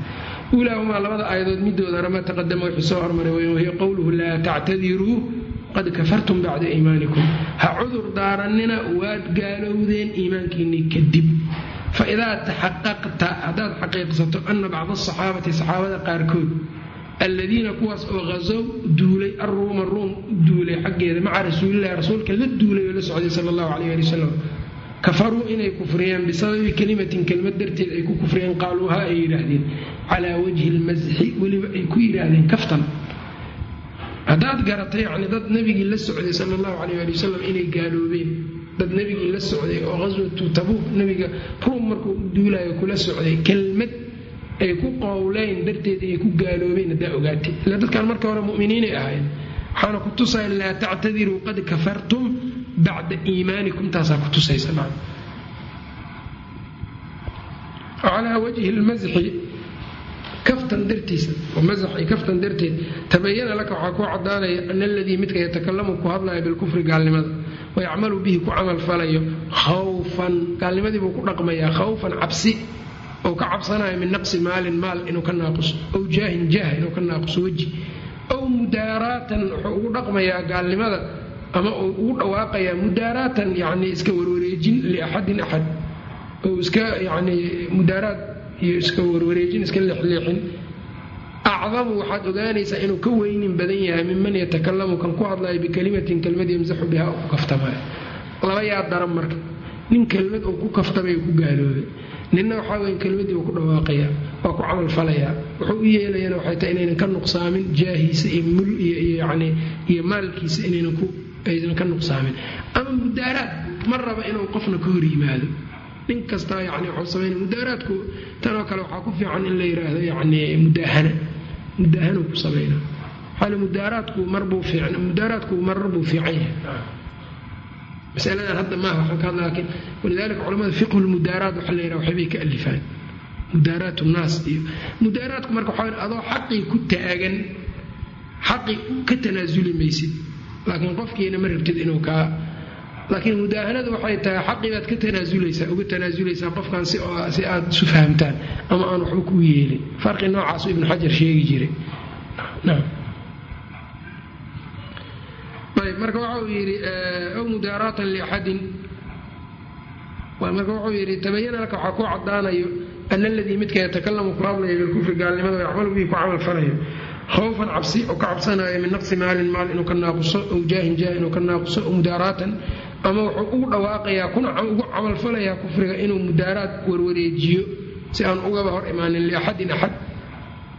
ulaahumaa labada aayadood midoodana ma taqadama wixii soo hormaray weyn wahiya qowluhu laa tactadiruu qad kafartum bacda iimaanikum. Ha cudur daarannina waad gaalowdeen iimaankiinii kadib faidaa taxaqaqta haddaad xaqiiqsato ana bacda asaxaabati saxaabada qaarkood alladiina kuwaas oo hasow duulay aruuma ruum duulay xaggeeda maca rasuulilahi rasuulka la duulay oo la socday sala allahu caleyh ali wasalam kafaruu inay kufriyeen bisababi kelimatin kelmad darteed ay ku kufriyeen qaaluuha ay yidhaahdeen calaa wajhi lmasxi weliba ay ku yidhaahdeen kaftan haddaad garatay yani dad nabigii la socday sala allahu caleyh ali wasalam inay gaaloobeen dad nebigii la socday oo qaswatu tabuuk nebiga ruum markuu duulaayo kula socday kelmad ay ku qowleyn darteed ay ku gaaloobeen haddaa ogaatay ila dadkan marka hore muminiinay ahayn waxaana ku tusaya laa tactadiruu qad kafartum bacda iimaanikum taasaa ku tusaysa calaa wajhi lmasxi kaftan dartiisa oo masax iyo kaftan darteed tabayana laka waxaa kuu cadaanaya ana aladii midka yatakalamu ku hadlaya bilkufri gaalnimada wayacmalu bihi ku camal falayo. Khawfan gaalnimadii buu ku dhaqmayaa. Khawfan cabsi. Ou ka cabsanayo min naqsi maalin maal inuu ka naaquso ow jaahin jaah inuu ka naaquso weji. Ow mudaaraatan wuxuu ugu dhaqmayaa gaalnimada ama uu ugu dhawaaqayaa mudaaraatan yani iska warwareejin liaxadin axad. Ou iska yani mudaaraad iyo iska warwareejin iska leexleexin acdamu waxaad ogaanaysaa inuu ka weynin badan yahay minman yatakalamu kan ku hadlayo bikalimatin kelmad yamsaxu biha oo ku kaftamayo laba yaa daran marka nin kelmad uu ku kaftamay ku gaaloobay ninna waxaa weya kelmadii uu ku dhawaaqaya waa ku camal falayaa wuxuu u yeelayana waxay tahay inaynan ka nuqsaamin jaahiisa iyo mul iyo maalkiisa inaynan ka nuqsaamin ama mudaaraad ma raba inuu qofna ka hor yimaado nin kastaa yani waxuu samayna mudaaraadku tanoo kale waxaa ku fiican in la yiraahdo yani mudaahana mudaahanu ku samayna waxaale mudaaraadku marbuu fiican mudaaraadku marar buu fiican yahay masaladan hadda maaha waxaan ka hadla laakiin walidaalika culamada fiqhu lmudaaraat waxa la yiraha waxbay ka alifaan mudaaraat nnaas iyo mudaaraadku marka waxaa adoo xaqii ku taagan xaqii ka tanaasuli maysid laakiin qofkiina ma rabtid inuu kaa laakiin mudaahanadu waxay tahay xaqii baad ka tanaasuleysaa uga tanaasuleysaa qofkan si aad isu fahamtaan ama aan waxba kuu yeelin. Farqi noocaasu ibnu xajar sheegi jiray. Marka waxa uu yidhi aw mudaaraatan liaxadin marka wuxuu yidhi tabayana laka waxaa ku cadaanayo ana aladii midka yatakalamu ku hadlaya bilkufri gaalnimada yacmalu bihi ku camal falayo. Khawfan cabsi oo ka cabsanayo min naqsi maalin maal inuu ka naaquso ow jaahin jaah inuu ka naaquso mudaaraatan ama wuxuu ugu dhawaaqayaa kuna ugu camalfalayaa kufriga inuu mudaaraad warwareejiyo si aan ugaba hor imaanin liaxadin axad.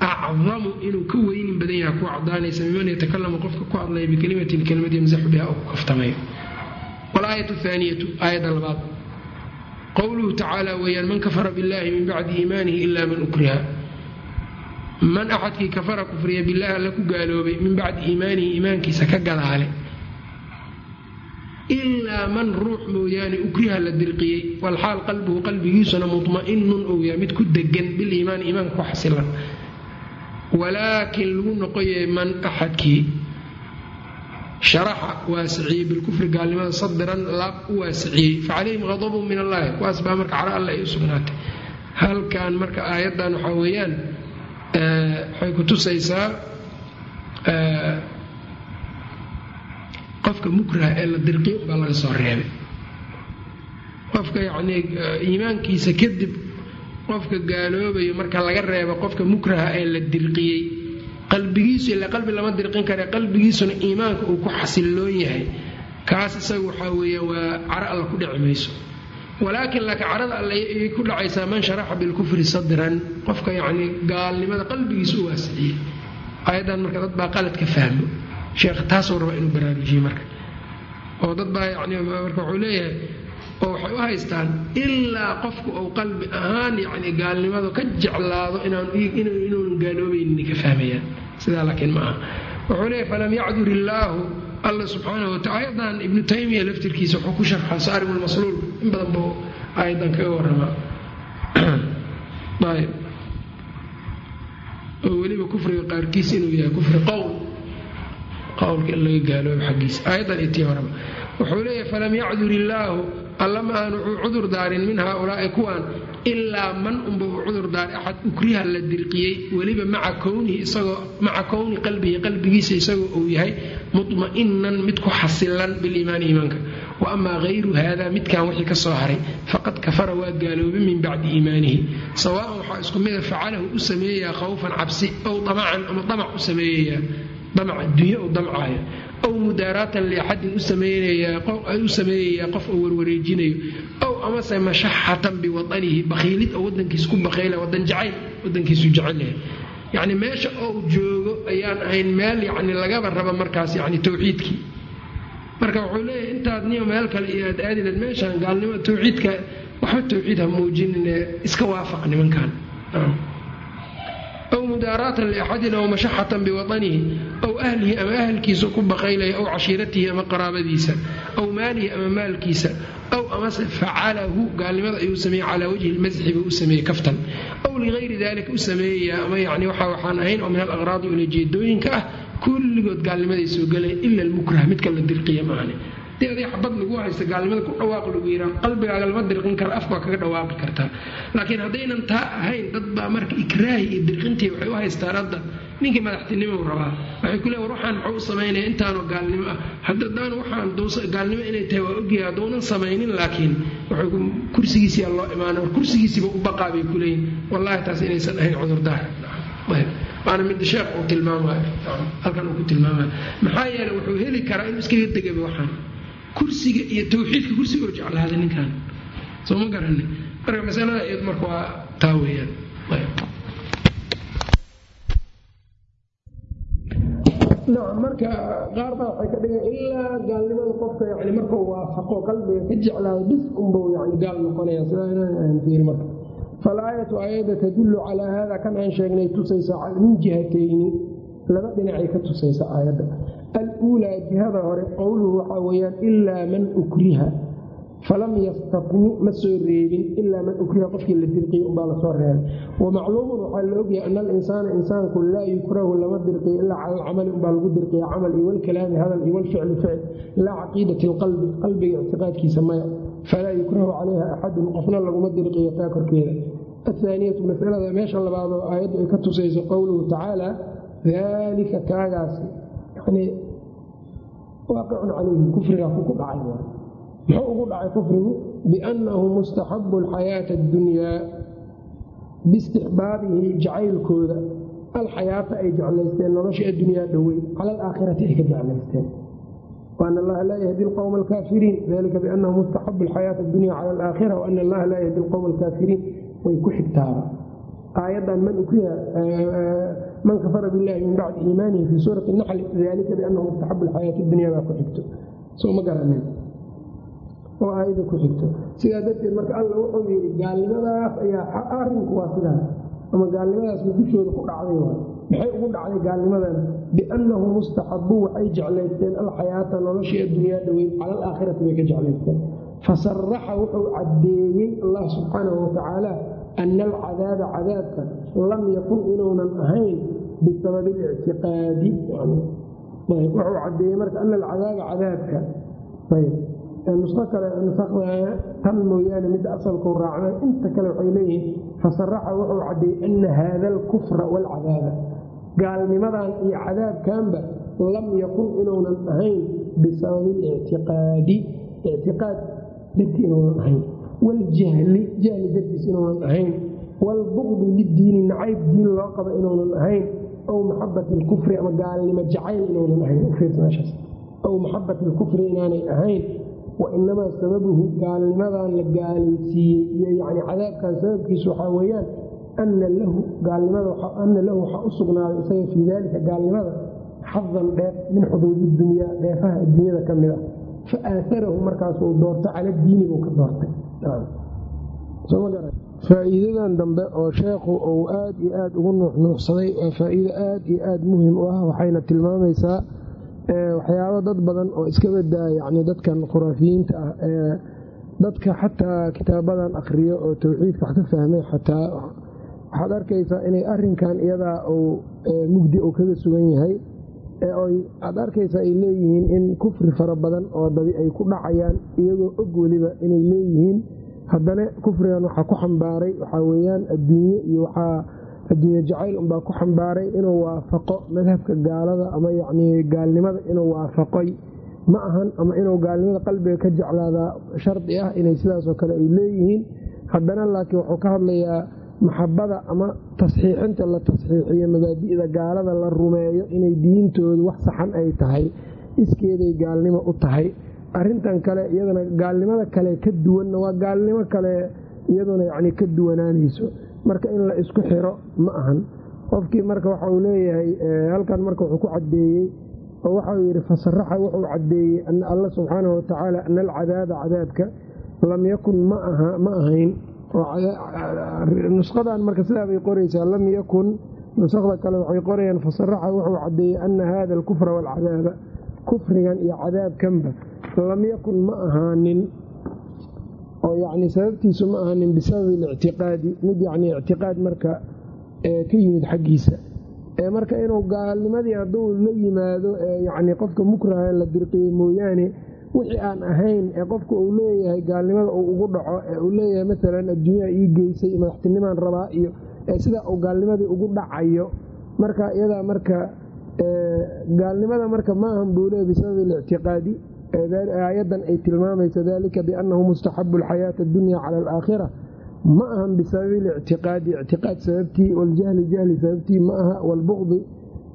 Acdamu inuu ka weynin badan yaha ku cadaanaysa miman yatakalamu qofka ku hadlaya bikalimatin kelimad yamsaxu biha oo ku kaftamayo. Walaayatu thaaniyatu aayadda labaad. Qowluhu tacaala weeyaan man kafara billahi min bacdi iimaanihi ila man ukriha. Man axadkii kafara kufriya billahi alla ku gaaloobay min bacdi iimaanihi iimaankiisa ka gadaale ilaa man ruux mooyaane ukriha la dirqiyey walxaal qalbuhu qalbigiisuna mudma'inun ou yahay mid ku degan biliimaani iimaanka ku xasilan walaakin lagu noqoyay man axadkii sharaxa waasiciyey bilkufri gaalnimada sadran laab u waasiciyey facalayhim qadabun min allahi kuwaas baa marka caro alle ay u sugnaatay halkan marka aayaddan waxaa weeyaan waxay ku tusaysaa qofka mukraha ee la dirqiyo baa laga soo reebay. Qofka yacnii iimaankiisa kadib qofka gaaloobayo marka laga reebo qofka mukraha ee la dirqiyey qalbigiisu ila qalbi lama dirqin kare qalbigiisuna iimaanka uu ku xasiloon yahay. Kaas isaga waxaa weeya waa caro alla ku dhici mayso. Walaakin laakiin carada alle ayay ku dhacaysaa man sharaxa bilkufri sadran qofka yacnii gaalnimada qalbigiisa u waasiciyey. Ayadan marka dad baa qaladka fahmo sheekh taasuu raba inuu baraarujiye marka. Oo dad baa yani marka wuxuu leeyahay oo waxay u haystaan ilaa qofku uu qalbi ahaan yani gaalnimadu ka jeclaado inuunan gaaloobaynin ka fahmayaan. Sidaa laakiin ma aha. Wuxuu leeyahy falam yacdur illaahu alla subxaanahu wataala ayadan ibnu taymiya laftirkiisa wuxuu ku sharxa saarim lmasluul in badan buu ayadan kaga waramaa weliba kufriga qaarkiis inuu yahay kufri qowl qowlka laga gaaloobo xaggiisa. Ayadan itii horeba wuxuu leeyahay falam yacdur illaahu alla ma aan wuxuu cudur daarin min haaulaai kuwan ilaa man unba uu cudur daaray axad. Ukriha la dirqiyey weliba maca kowni qalbihi qalbigiisa isagoo uu yahay mutma'inan mid ku xasilan biliimaani iimaanka. Wa amaa hayru haada midkan wixii ka soo haray faqad kafara waa gaaloobay min bacdi iimaanihi. Sawaan waxaa isku mida facalahu u sameeyayaa khawfan cabsi ow damacan ama damac u sameeyayaa damac adduunye u damcaayo ow mudaaraatan liaxadin u sameeyayaa qof oo warwareejinayo. Ow amase mashaxatan biwadanihi bakhiilid oo wadankiis ku bakayla wadan jacayl wadankiisu jecelyahay yacni meesha ou joogo ayaan ahayn meel yani lagaba raba markaas yani towxiidkii marka wuxuu leeyahay intaad niyo meel kale iyo aad meeshaan gaalnimo towxiidka waxba towxiid ha muujinine iska waafaq nimankan aw mudaaraatan liaxadin aw mashaxatan biwadanihi aw ahlihi ama ahalkiisa ku baqaylaya aw cashiiratihi ama qaraabadiisa aw maalihi ama maalkiisa aw amase facalahu gaalnimada ayuu sameeyey calaa wajhi lmasxi buu u sameeyey kaftan aw ligayri dalika u sameeyaya ama yani waxa waxaan ahayn oo min alaqraadi ulajeedooyinka ah kulligood gaalnimaday soo gelayan ila almukrah midka la dirqiya maahane dee adig xabad lagu haysta gaalnimada ku dhawaaq lagu yiraa qalbigaaga lama dirqin kara afka kaga dhawaaqi kartaa laakiin haddaynan taa ahayn dad baa marka ikraahi iyo dirqintii waxay u haystaan hadda. Ninkii madaxtinimou rabaa. Waxay ku waxaan muxuu samaynaya intaanoo gaalnimo ah. Haddadaan waxaan gaalnimo inay tahay waa ogyahay haddounan samaynin laakiin kursigiisiyaa loo imaanay kursigiisiiba u baqaa bay ku leeyihiin wallahi taas inaysan ahayn cudurdaar waana midda sheekh uu tilmaamayo halkan uu ku tilmaamayo maxaa yeeley wuxuu heli karaa inuu iskaga degaba waxaan kursiga iyo tawxiidka kursiga oo jeclaaday ninkan. Soo ma garani marka masalada iyad marka waa taa weeyaan. Marka qaar baa waxay ka dhigan ilaa gaalnimada qofka yani markuu waafaqo qalbiga ka jeclaado bis unbuu yani gaal noqonaya sidaanfiiri marka. Falaayatu aayadda tadullu calaa hada kan aan sheegnay tusaysa min jihatayni. Laba dhinacay ka tusaysa aayadda aluulaa jihada hore qowluhu waxaa weyaan ilaa man ukriha. Falam yastatni ma soo reebin ilaa man ukriha qofkii la dirqiya umbaa la soo reebay. Wamacluumun waxaa la ogyahay ana alinsaana insaanku laa yukrahu lama dirqiyo ilaa cala alcamali umbaa lagu dirqiya camal iyo walkalaami hadal iyo walficli ficil laa caqiidati alqalbi qalbiga ictiqaadkiisa maya falaa yukrahu calayha axadun qofna laguma dirqiyo taa korkeeda. Athaaniyatu masalada meesha labaadoo aayaddu ay ka tusayso qowluhu tacaala daalika kaagaasi yani waaqicun calayhi kufrigaa ku dhacay muxuu ugu dhacay kufrigu? Biannahu mustaxabu alxayaata addunyaa biistixbaabihi jacaylkooda. Alxayaata ay jeclaysteen nolosha addunyaa dhowey cala alaakhirati ay ka jeclaysteen. An allaha laa yahdi lqowma alkaafiriin. Dalika biannahu mustaxabu alxayaata addunya cala alaakhira waan allaha laa yahdi lqowma alkaafiriin. Way ku xigtaaba. Aayadan man man kafara bilahi min bacdi iimaanihi fi suurati naxli dalika bianahu mustaxabu lxayaati dunya baa ku xigto. Soma garanin. Oo aayada ku xigto. Sidaa darteed marka alla wuxuu yidhi gaalnimadaas ayaa arrinku waa sidaas ama gaalnimadaas dushooda ku dhacday maxay ugu dhacday gaalnimadan? Biannahu mustaxabuu waxay jeclaysteen alxayaata noloshii adduunyaa dhowey cala alaakhirati bay ka jeclaysteen. Fasaraxa wuxuu caddeeyey allah subxaanahu watacaala ana alcadaaba cadaabka lam yakun inuunan ahayn bisababi اlictiqaadi wuxuu caddeeyey marka ana alcadaaba cadaabka nuso kale tan mooyaane midda asalkuu raacna inta kale waxay leeyihiin fasaraxa wuxuu caddeeyey ana haada alkufra waalcadaaba gaalnimadan iyo cadaabkanba lam yakun inuunan ahayn bisababi lictiqaadi ictiqaad dartii inuunan ahayn waljahli jahli dartiis inuunan ahayn waalbuqdi liddiini nacayb diin loo qabo inuunan ahayn aw maxabati alkufri ama gaalnimo jacayl inuunan ahayn aw maxabati alkufri inaanay ahayn wainamaa sababuhu gaalnimadan la gaalaysiiyey iyo yani cadaabkan sababkiisu waxaa weeyaan ana lahu waxaa u sugnaaday isaga fii daalika gaalnimada xadan dheef min xuduudi dunyaa dheefaha adduunyada ka mid ah fa aasarahu markaasuu doorto cala diini buu ka doortay faa'iidadan dambe oo sheekhu uu aad iyo aad ugu nuuxnuuxsaday waa faa'iido aad iyo aad muhiim u ah waxayna tilmaamaysaa waxyaabo dad badan oo iska badaa yani dadkan khuraafiyiinta ah ee dadka xataa kitaabadan akhriyo oo towxiidka wax ka fahmay xataa. Waxaad arkaysaa inay arinkan iyadaa uu mugdi uu kaga sugan yahay aad arkaysaa ay leeyihiin in kufri fara badan oo dadi ay ku dhacayaan iyagoo og weliba inay leeyihiin. Haddana kufrigan waxaa ku xambaaray waxaa weyaan adduunye iyo waxaa adduunye jacayl unbaa ku xambaaray inuu waafaqo madhabka gaalada ama yacni gaalnimada inuu waafaqay ma ahan ama inuu gaalnimada qalbiga ka jeclaadaa shardi ah inay sidaasoo kale ay leeyihiin. Haddana laakiin wuxuu ka hadlayaa maxabada ama tasxiixinta la tasxiixiyo mabaadi'da gaalada la rumeeyo inay diintoodu wax saxan ay tahay iskeeday gaalnimo u tahay. Arintan kale iyadana gaalnimada kale ka duwanna waa gaalnimo kale iyaduna yacni ka duwanaanayso. Marka in la isku xiro ma ahan. Qofkii marka waxa uu leeyahay halkan marka wuxuu ku caddeeyey oo waxau yidhi fasaraxa wuxuu caddeeyey alla subxaanahu watacaala ana alcadaaba cadaabka lam yakun ma ahayn nusqadan marka sidaa bay qoraysaa lam yakun. Nusakda kale waxay qorayaan fasaraxa wuxuu caddeeyey ana hada alkufra waalcadaaba kufrigan iyo cadaabkanba lam yakun ma ahaanin. Oo yacni sababtiisu ma ahanin bisababi lictiqaadi mid yacni ictiqaad marka ka yimid xaggiisa. Marka inuu gaalnimadii hadduu la yimaado yacni qofka mukraha la dirqiyey mooyaane wixii aan ahayn ee qofka uu leeyahay gaalnimada uu ugu dhaco ee uu leeyahay maalan adduunyaha ii geysay madaxtinimaan rabaa iyo sidaa uu gaalnimadii ugu dhacayo marka iyadaa marka gaalnimada marka ma ahan buu leeya bisababi lictiqaadi aayaddan ay tilmaamayso dalika biannahu mustaxabu alxayaata addunya cala alaakhira ma ahan bisababi lictiqaadi ictiqaad sababtii waljahli jahli sababtii ma aha walbuqdi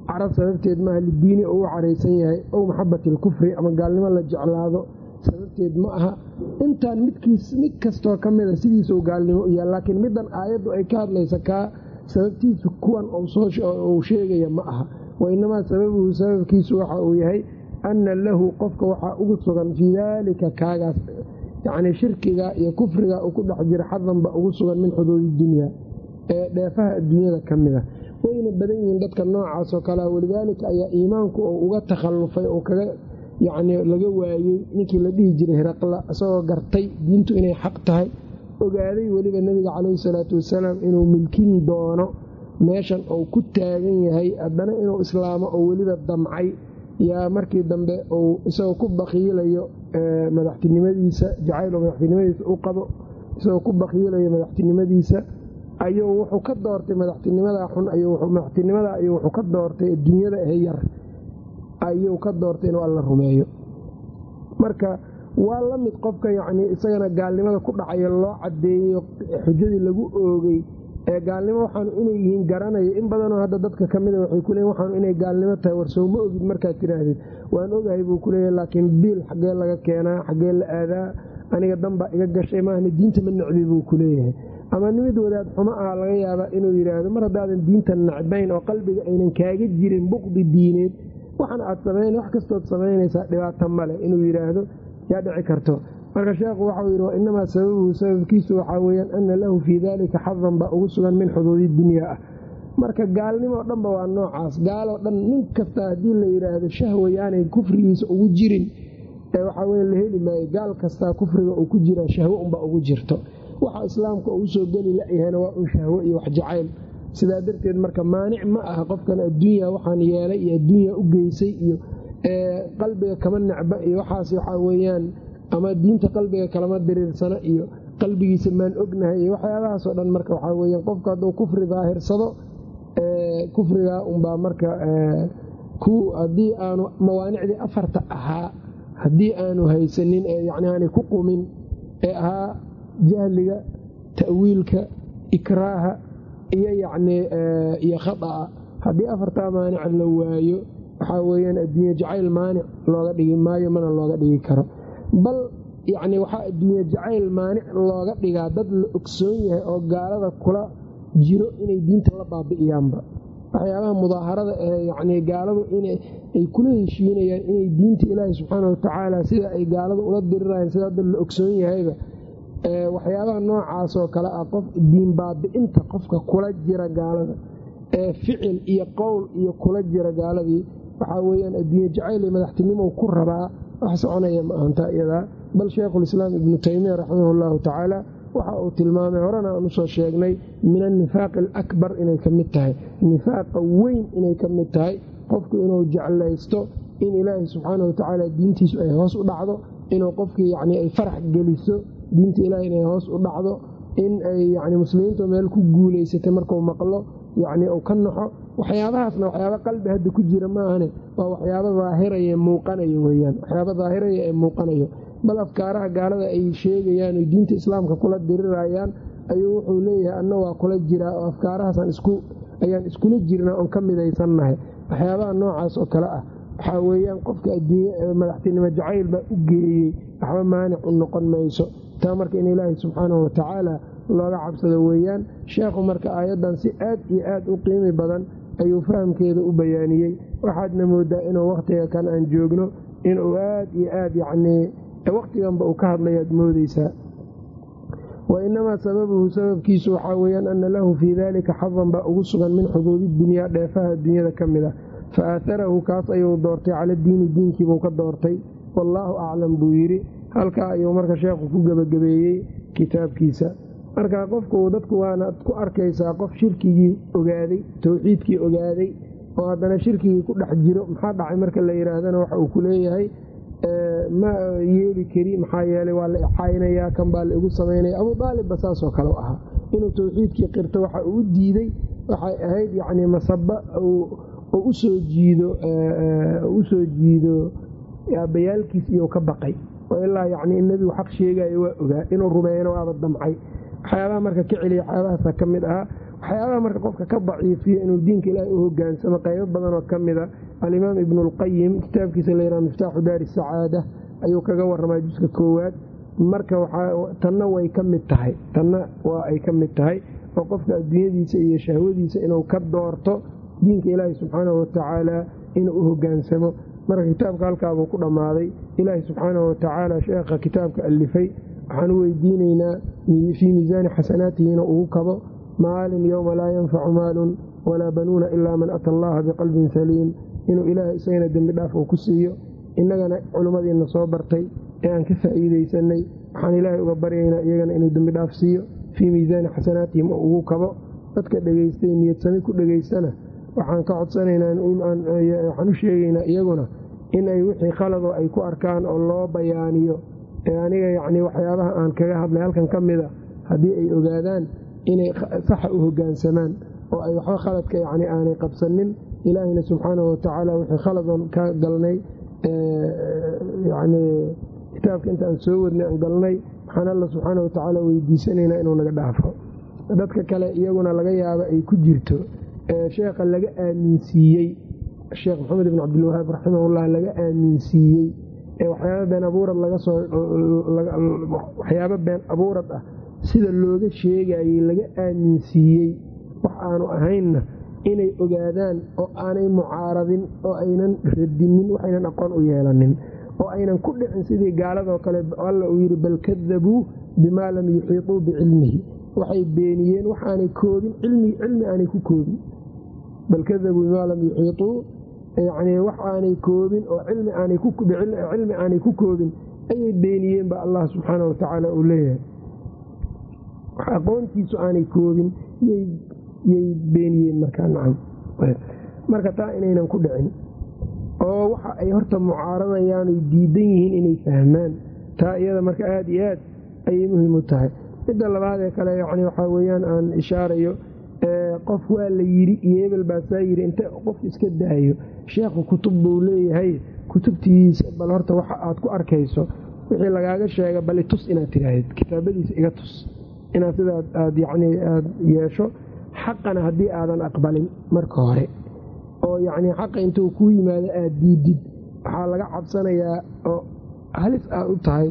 carab sababteed maaha lidiini oo u caraysan yahay ow maxabati alkufri ama gaalnimo la jeclaado sababteed ma aha. Intaan midkiis mid kastoo ka mida sidiisuu gaalnimo u yahay laakiin middan aayaddu ay ka hadlaysa kaa sababtiisu kuwan uu sheegaya ma aha. Wa inamaa sababuhu sababkiisu waxa uu yahay anna lahu qofka waxaa ugu sugan fii daalika kaagaas yacnii shirkiga iyo kufriga uu ku dhex jira xadanba ugu sugan min xuduudi dunya ee dheefaha adduunyada ka mida wayna badan yihiin dadka noocaasoo kalea walidaalika ayaa iimaanku uu uga takhallufay oo kaga yacnii laga waayey ninkii la dhihi jiray hiraqla isagoo gartay diintu inay xaq tahay ogaaday weliba nebiga calayhi salaatu wasalaam inuu milkin doono meeshan uu ku taagan yahay haddana inuu islaamo oo weliba damcay. Yaa markii dambe uu isagoo ku bakiilayo madaxtinimadiisa jacaylo madaxtinimadiisa u qabo isagoo ku bakiilayo madaxtinimadiisa ayuu wuxuu ka doortay madaxtinimada xun madaxtinimada ayuu wuxuu ka doortay adduunyada ahe yar ayuu ka doortay inuu alla rumeeyo. Marka waa la mid qofka yacnii isagana gaalnimada ku dhacayo loo caddeeyo xujadii lagu oogay ee gaalnimo waxaanu inay yihiin garanayo in badanoo hadda dadka ka mida waxay kuleeyiin waxaanu inay gaalnimo tahay warsow ma ogid markaad tidhaahdid waan ogahay buu kuleeyahy laakiin biil xaggee laga keenaa xaggee la aadaa aniga danbaa iga gashay maahna diinta ma necbi buu kuleeyahay ama nimid wadaad xumo ah laga yaabaa inuu yidhaahdo mar haddaadan diinta nacbayn oo qalbiga aynan kaaga jirin buqdi diineed waxan aad samayn wax kastood samaynaysaa dhibaato male inuu yidhaahdo yaa dhici karto. Marka sheekhu waxau yidhi wainamaa sababuhu sababkiisu waxaa weyaan ana lahu fii daalika xadan baa ugu sugan min xuduudi dunyaa ah. Marka gaalnimoo dhanba waa noocaas gaaloo dhan nin kasta haddii la yidhaahdo shahwa yaanay kufrigiisa ugu jirin waxaa weye la heli maayo gaal kastaa kufriga uu ku jiraa shahwo unbaa ugu jirto waxa islaamka uu soo geli la-yahayna waa un shahwo iyo wax jacayl. Sidaa darteed marka maanic ma aha qofkan adduunya waxaan yeelay iyo adduunya u geysay iyo qalbiga kama necba iyo waxaas waxaa weyaan ama diinta qalbiga kalama diriirsano iyo qalbigiisa maan ognahay iyo waxyaabahaasoo dhan marka waxaa weya qofku hadduu kufri daahirsado kufrigaa unbaa marka haddii aanu mawaanicdii afarta ahaa haddii aanu haysanin yani aanay ku qumin ee ahaa jahliga ta'wiilka ikraaha iyo yacnii iyo khada'a haddii afartaa maanic la waayo waxaa weyaan adduunye jacayl maanic looga dhigi maayo mana looga dhigi karo. Bal yacni waxaa adduunye jacayl maanic looga dhigaa dad la ogsoon yahay oo gaalada kula jiro inay diinta la baabi'iyaanba. Waxyaabaha mudaaharada ee yacnii gaaladu ay kula heshiinayaan inay diinta ilaahi subxaana watacaala sida ay gaaladu ula dirirayaan sida hadda la ogsoon yahayba waxyaabaha noocaasoo kale ah qof diin baabi'inta qofka kula jira gaalada ee ficil iyo qowl iyo kula jira gaaladii waxaa weyaan adduunye jacayl madaxtinimo ku rabaa wax soconaya ma ahanta iyadaa. Bal sheikhulislaam ibnu taymiya raximah llahu tacaala waxa uu tilmaamay horena aan u soo sheegnay min annifaaqi alakbar inay ka mid tahay nifaaqa weyn inay ka mid tahay qofku inuu jeclaysto in ilaahi subxaana watacaala diintiisu ay hoos u dhacdo inuu qofkii yani ay farax geliso diinta ilaah inay hoos u dhacdo in ay yani muslimiintu meel ku guulaysatay markuu maqlo yacni uu ka naxo waxyaabahaasna waxyaaba qalbi hadda ku jira maahane waa waxyaaba daahiraya muuqanayo weyaan waxyaaba daahiraya ee muuqanayo. Bal afkaaraha gaalada ay sheegayaan oy diinta islaamka kula dirirayaan ayuu wuxuu leeyahay anna waa kula jiraa oo afkaarahaasaan ayaan iskula jirnaa oon ka midaysannahay waxyaabaha noocaas oo kale ah waxaa weyaan qofka madaxtinimo jacayl u geeyey waxba maanic u noqon mayso taa marka in ilaahi subxaanahu watacaala looga cabsado weeyaan sheekhu marka aayaddan si aad iyo aad u qiimi badan ayuu fahamkeeda u bayaaniyey. Waxaadna moodaa inuu wakhtiga kan aan joogno inuu aad iyo aad yacnii wakhtiganba uu ka hadlayaad moodeysaa wa inamaa sababuhu sababkiisu waxaa weyaan ana lahu fii daalika xadan baa ugu sugan min xuduudi dunyaa dheefaha adduunyada ka mid a fa aaharahu kaas ayuu doortay cala diini diinkiibuu ka doortay. Wallaahu aclam buu yidhi halkaa ayuu marka sheekhu ku gebagabeeyey kitaabkiisa. Marka qofku dadku waana ku arkaysaa qof shirkigii ogaaday towxiidkii ogaaday oo haddana shirkigii ku dhex jiro maxaa dhacay marka la yidhaahdana waxa uu ku leeyahay ma yeeli kari maxaa yeelay waa la ixaaynayaa kan baa la igu samaynaya. Abuu daalibba saasoo kale u ahaa. Inuu towxiidkii qirto waxa uu diiday waxay ahayd yacnii masaba oo u soo jiido u soo jiido aabbayaalkiis iyou ka baqay oo ilaa yacnii in nebigu xaq sheegayo waa ogaa inuu rumeeyana waaba damcay. Waxyaabaha marka ka celiya waxyaabahaasa ka mid ahaa waxyaabaha marka qofka ka daciifiya inuu diinka ilaahay u hogaansamo qaybo badanoo ka mida alimaam ibnuulqayim kitaabkiisa layidhaha miftaaxu daari sacaada ayuu kaga warramaa juska koowaad. Marka tanna way ka mid tahay tanna waa ay ka mid tahay oo qofka adduunyadiisa iyo shahwadiisa inuu ka doorto diinka ilaahay subxaanahu watacaala inuu u hogaansamo marka kitaabka halkaabuu ku dhammaaday. Ilaahay subxaanahu watacaala sheekha kitaabka allifay. Waxaan u weydiinaynaa fii miisaani xasanaatihi inuu ugu kabo. Maalin yowma laa yanfacu maalun walaa banuuna ilaa man ata allaha biqalbin saliim. Inuu ilaahay isagana dembi dhaaf uu ku siiyo. Innagana culimmadiina soo bartay ee aan ka faa'iidaysanay. Waxaan ilaahay uga baryaynaa iyagana inuu dembi dhaaf siiyo. Fii miisaani xasanaatihim oo ugu kabo. Dadka dhegaystay niyadsami ku dhegaystana waxaan ka codsanaynaa waxaan u sheegaynaa iyaguna in ay wixii khaladoo ay ku arkaan oo loo bayaaniyo. Ee aniga yacnii waxyaabaha aan kaga hadlay halkan ka mida haddii ay ogaadaan inay saxa u hoggaansamaan oo ay waxba khaladka yacni aanay qabsanin ilaahina subxaanahu watacaala wixii khaladoon ka galnay yacnii kitaabka intaan soo wadnay aan galnay waxaan alla subxaana watacaala weydiisanaynaa inuu naga dhaafo. Dadka kale iyaguna laga yaabo ay ku jirto sheekha laga aaminsiiyey sheekh maxamed ibn cabdilwahaab raximahullah laga aaminsiiyey ee waxyaaba been abuurad laga soo waxyaabo been abuurad ah sida looga sheegayey laga aaminsiiyey wax aanu ahaynna inay ogaadaan oo aanay mucaaradin oo aynan radinin waxaynan aqoon u yeelanin oo aynan ku dhicin sidii gaaladoo kale alla uu yidhi bal kadabuu bimaa lam yuxiituu bicilmihi waxay beeniyeen waxaanay koobin cilmi aanay ku koobin bal kadabuu bimaa lam yuxiituu yacnii wax aanay koobin oo cilmi aanay ku koobin ayay beeniyeen ba allah subxaana watacaala uu leeyahay wax aqoontiisu aanay koobin yay beeniyeen markaa nacam marka taa inaynan ku dhicin oo waxa ay horta mucaaradayaan oy diidan yihiin inay fahmaan taa iyada marka aada iyo aad ayay muhiim u tahay midda labaadee kale yacni waxaa weeyaan aan ishaarayo qof waa la yidhi iyo hebel baasaa yidhi inta qof iska daayo? Sheekhu kutub buu leeyahay kutubtiisa bal horta waxa aad ku arkayso wixii lagaaga sheega bal itus inaad tiraahid kitaabadiisa iga tus. Inaad sidaa aad yacnii aada yeesho xaqana haddii aadan aqbalin marka hore. Oo yacnii xaqa intuu kuu yimaado aada diidid. Waxaa laga cabsanayaa oo halis aad u tahay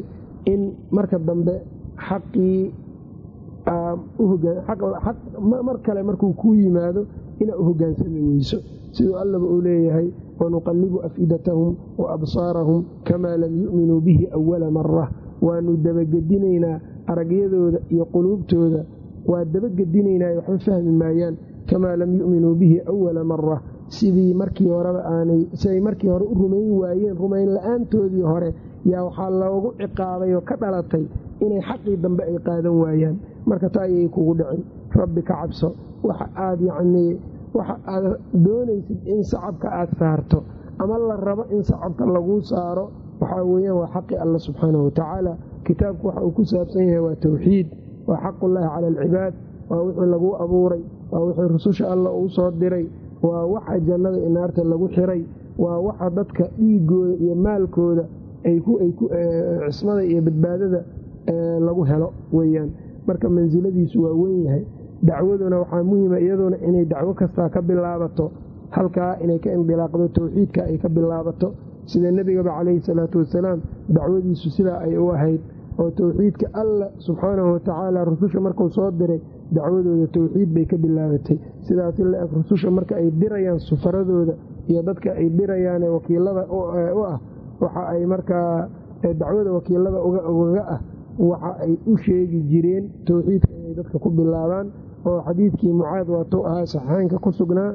in marka dambe xaqii mar kale markuu kuu yimaado inaad u hogaansami weyso. Siduu allaba uu leeyahay wanuqallibu afidatahum wa absaarahum kamaa lam yu'minuu bihi awala mara waanu dabagedinaynaa aragyadooda iyo quluubtooda. Waa dabagedinaynaa waxba fahmi maayaan kamaa lam yu'minuu bihi awala mara sidii markii horeba aanay siday markii hore u rumayn waayeen rumayn la'aantoodii hore yaa waxaa loogu ciqaabay oo ka dhalatay inay xaqii dambe ay qaadan waayaan. Marka taa ayay kugu dhicin. Rabbi ka cabso. Waxa aad yacnii waxa aad doonaysid in sacabka aad saarto ama la rabo in sacabka laguu saaro waxaa weeyaan waa xaqi alla subxaanahu watacaala kitaabku waxa uu ku saabsan yahay waa towxiid waa xaqullaahi cala alcibaad waa wixii laguu abuuray waa wixii rususha alla uu soo diray waa waxa jannada i naarta lagu xiray waa waxa dadka dhiigooda iyo maalkooda cismada iyo badbaadada lagu helo weyaan marka mansiladiisu waa wen yahay dacwaduna waxaa muhiima iyaduna inay dacwo kastaa ka bilaabato halkaa inay ka indilaaqdo towxiidka ay ka bilaabato. Sida nebigaba calayhi salaatu wasalaam dacwadiisu sidaa ay u ahayd oo towxiidka alla subxaanahu watacaala rususha markuu soo diray dacwadooda towxiid bay ka bilaabatay. Sidaasi la-eg rususha marka ay dirayaan sufaradooda iyo dadka ay dirayaane wakiilada u ah waxa ay markaa dacwada wakiilada ugaga ah waxa ay u sheegi jireen towxiidka inay dadka ku bilaabaan oo xadiidkii mucaad waatuu ahaa saxeynka ku sugnaa.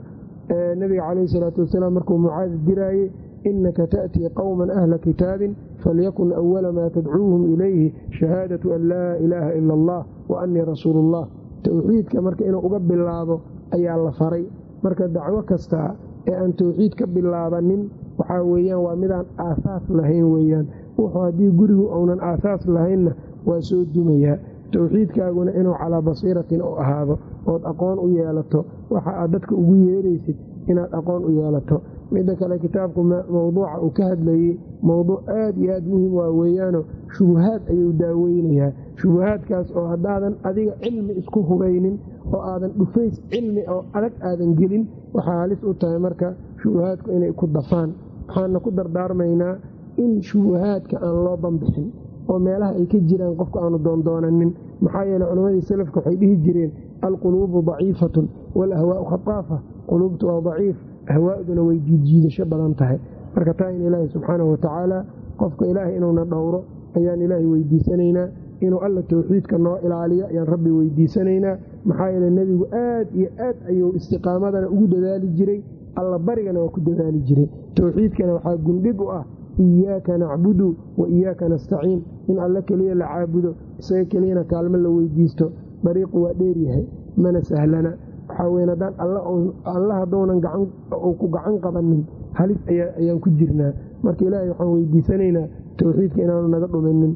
Nebiga caleyhi salaatu wasalaam markuu mucaad diraayey inaka ta'tii qowman ahla kitaabin falyakun awala maa tadcuuhum ilayhi shahaadatu an laa ilaaha ila allah wa annii rasuuluullah towxiidka marka inuu uga bilaabo ayaa la faray. Marka dacwo kasta ee aan towxiid ka bilaabanin waxaa weeyaan waa midaan aasaas lahayn weeyaan. Wuxuu haddii gurigu uunan aasaas lahaynna waa soo dumayaa. Towxiidkaaguna inuu calaa basiiratin u ahaado ood aqoon u yeelato waxa aad dadka ugu yeeraysid inaad aqoon u yeelato. Midda kale kitaabku mowduuca uu ka hadlayey mowduuc aad iyo aad muhiim waa weeyaano shubuhaad ayuu daaweynayaa. Shubuhaadkaas oo haddaadan adiga cilmi isku hubaynin oo aadan dhufays cilmi oo adag aadan gelin waxaa halis u tahay marka shubuhaadku inay ku dafaan. Waxaana ku dardaarmaynaa in shubuhaadka aan loo banbixin oo meelaha ay ka jiraan qofka aanu doondoonanin maxaa yeele culammadii salafka waxay dhihi jireen alquluubu daciifatun waalahwaau khataafa quluubtu waa daciif ahwaa'duna way jiidjiidasho badan tahay. Marka taa in ilaahay subxaanahu watacaala qofka ilaahay inuuna dhowro ayaan ilaahay weydiisanaynaa. Inuu alla towxiidka noo ilaaliyo ayaan rabbi weydiisanaynaa. Maxaa yeele nebigu aad iyo aad ayuu istiqaamadana ugu dadaali jiray. Alla barigana waa ku dadaali jiray. Towxiidkana waxaa gundhig u ah iyaaka nacbudu wa iyaaka nastaciin in alle keliya la caabudo isaga keliyana kaalmo la weydiisto dariiqu waa dheeryahay mana sahlana waxaa weyn haddaan alla hadduunan ku gacan qabanin halis ayaan ku jirnaa marka ilaahay waxaan weydiisanaynaa towxiidka inaanu naga dhuminin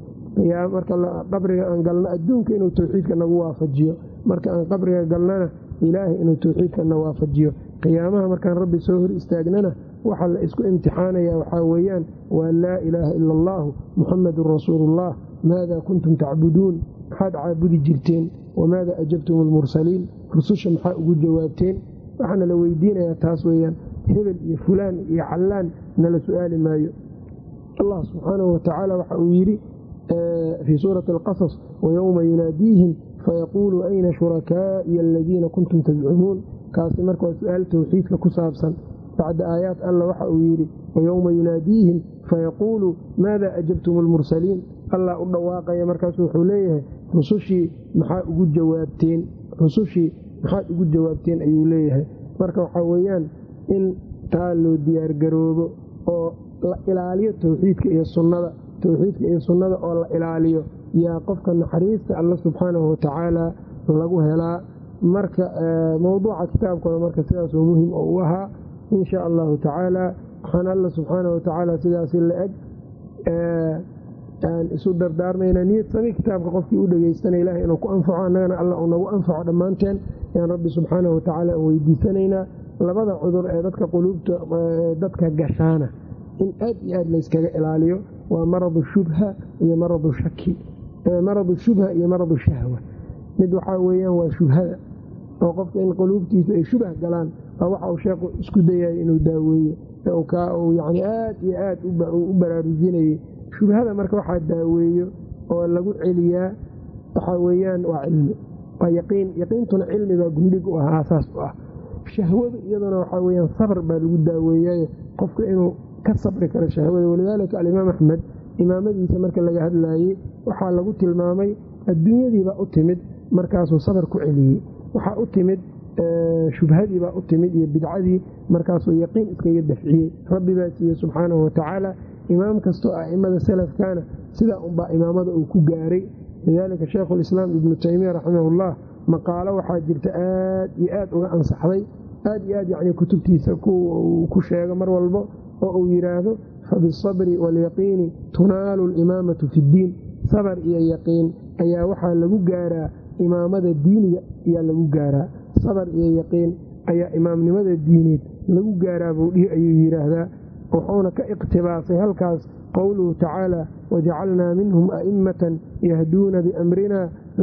marka qabriga aan galno adduunka inuu towxiidka nagu waafajiyo marka aan qabriga galnana ilaahay inuu towxiidka na waafajiyo qiyaamaha markaan rabbi soo hor istaagnana waxa la isku imtixaanaya waxaa weeyaan waa laa ilaaha ila allaahu muxamadun rasuuluullah maada kuntum tacbuduun maxaad caabudi jirteen? Wamaada ajabtum almursaliin rususha maxaa ugu jawaabteen? Waxaana la weydiinayaa taas weeyaan hebel iyo fulaan iyo callaan nala su'aali maayo. Allah subxaanahu watacaala waxa uu yidhi fii suurati alqasas wayowma yunaadiihim fayaquulu ayna shurakaa'iya aladiina kuntum tazcumuun kaasi marka waa su'aal towxiidka ku saabsan bacda aayaat alla waxa uu yidhi wayowma yunaadiihim fayaquulu maada ajabtum almursaliin allah u dhawaaqaya markaasu wuxuu leeyahay rusushii maxaa ugu jawaabteen rusushii maxaad ugu jawaabteen ayuu leeyahay marka waxaa weeyaan in taa loo diyaargaroobo oo la ilaaliyo towxiidka iyo sunnada towxiidka iyo sunnada oo la ilaaliyo yaa qofka naxariista alla subxaanahu watacaala lagu helaa marka mowduuca kitaabkooda marka sidaasoo muhiim oo u ahaa in sha allahu tacaala waxaan alla subxaanahu watacaala sidaasi la eg aan isu dardaarmaynaa niyad sami kitaabka qofkii u dhegeystana ilaah inuu ku anfaco annagana alla uu nagu anfaco dhammaanteen. Ayaan rabbi subxaanahu watacaala aan weydiisanaynaa labada cudur ee dadka quluubta dadka gashaana. In aad iyo aad layskaga ilaaliyo waa maradu shubha iyo maradu shaki maradu shubha iyo maradu shahwa. Mid waxaa weeyaan waa shubhada oo qofka in quluubtiisu ay shubah galaan waxa uu sheekhu isku dayaya inuu daaweeyo. Yani aad iyo aad u baraarujinayay. Shubhada marka waxaa daaweeyo oo lagu celiyaa waxaa weyaan waa cilmi. Waa yaqiin yaqiintuna cilmi baa gundhig u ah aasaas u ah. Shahwadu iyaduna waxaa weyaan sabr baa lagu daaweeyayo qofka inuu ka sabri karo shahwada. Walidaalika alimaam axmed imaamadiisa marka laga hadlaayey waxaa lagu tilmaamay adduunyadiibaa u timid markaasuu sabar ku celiyey waxaa u timid shubhadiibaa u timid iyo bidcadii markaasuu yaqiin iskaga dafciyey. Rabbi baa siiyey subxaanahu watacaala imaam kastoo a'immada salafkana sidaa unbaa imaamada uu ku gaaray. Lidaalika sheikhulislaam ibnu taymiya raximahullah maqaalo waxaa jirta aad iyo aad uga ansaxday. Aad iyo aad yacni kutubtiisa ku sheego mar walbo oo uu yidhaahdo fabisabri waalyaqiini tunaalu alimaamatu fi ddiin sabar iyo yaqiin ayaa waxaa lagu gaaraa imaamada diiniga ayaa lagu gaaraa sabar iyo yaqiin ayaa imaamnimada diineed lagu gaaraa buu dhihi ayuu yidhaahdaa wuxuuna ka iqtibaasay halkaas qowluhu tacaala wajacalnaa minhum a'immatan yahduuna biamrina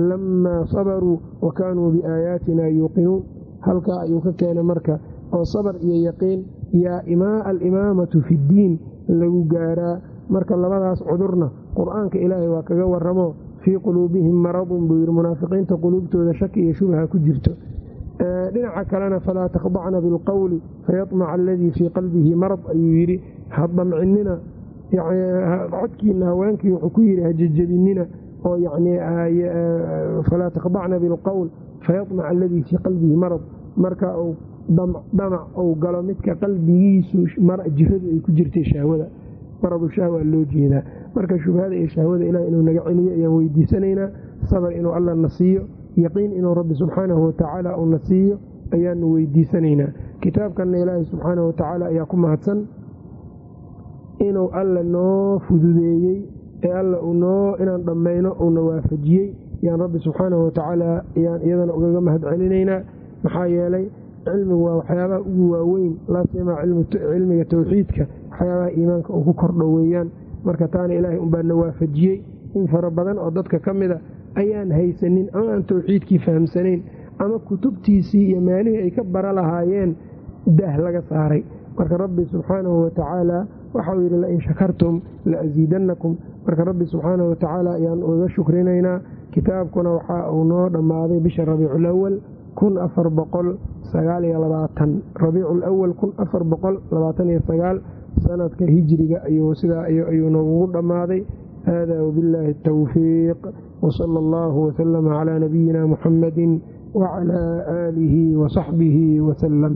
lammaa sabaruu wa kaanuu biaayaatina yuuqinuun. Halkaa ayuu ka keenay marka oo sabar iyo yaqiin yaa alimaamatu fi ddiin lagu gaaraa. Marka labadaas cudurna qur'aanka ilaahay waa kaga waramo fii quluubihim maradun buu yidhi munaafiqiinta quluubtooda shaki iyo shubha ku jirto dhinaca kalena falaa takhdacna bilqowli fayamaca aladii fii qalbihi marad ayuu yidhi ha damcinina codkiina haweenkii wuxuu ku yidhi hajejebinina oo falaa takhdacna bilqowl fayamaca aladii fii qalbihi marad. Marka uu dhamac ou galo midka qalbigiisu jiradu ay ku jirtay shahwada maradu shahwa loo jeedaa. Marka shubhada iyo shahwada ilaah inuu naga celiyo ayaan weydiisanaynaa sabar inuu alla na siiyo yaqiin inuu rabbi subxaanahu watacaala uuna siiyo ayaanu weydiisanaynaa. Kitaabkanna ilaahay subxaanahu watacaala ayaa ku mahadsan inuu alla noo fududeeyey ee alla noo inaan dhammayno uuna waafajiyey. Yaan rabbi subxaanahu watacaala ayaan iyadana ugaga mahad celinaynaa maxaa yeelay cilmigu waa waxyaabaha ugu waaweyn. Laasimaa cilmiga towxiidka waxyaabaha iimaanka uu ku kordho weeyaan. Marka taana ilaahay unbaa na waafajiyey. In fara badan oo dadka ka mida ayaan haysanin ama aan towxiidkii fahamsanayn ama kutubtiisii iyo meelihii ay ka bara lahaayeen daah laga saaray. Marka rabbi subxaanahu watacaala waxau yidhi lain shakartum la asiidannakum marka rabbi subxaanahu watacaala ayaan uga shukrinaynaa. Kitaabkuna waxa uu noo dhammaaday bisha rabiicul awal kun afar boqol sagaal iyo labaatan. Rabiicul awal kun afar boqol labaatan iyo sagaal sanadka hijriga ayuu sidaa ayuu noogu dhammaaday. Hada wbillaahi atawfiiq wsala allahu wasalama calaa nabiyina muxamadi wacalaa aalihi wasaxbihi wasalam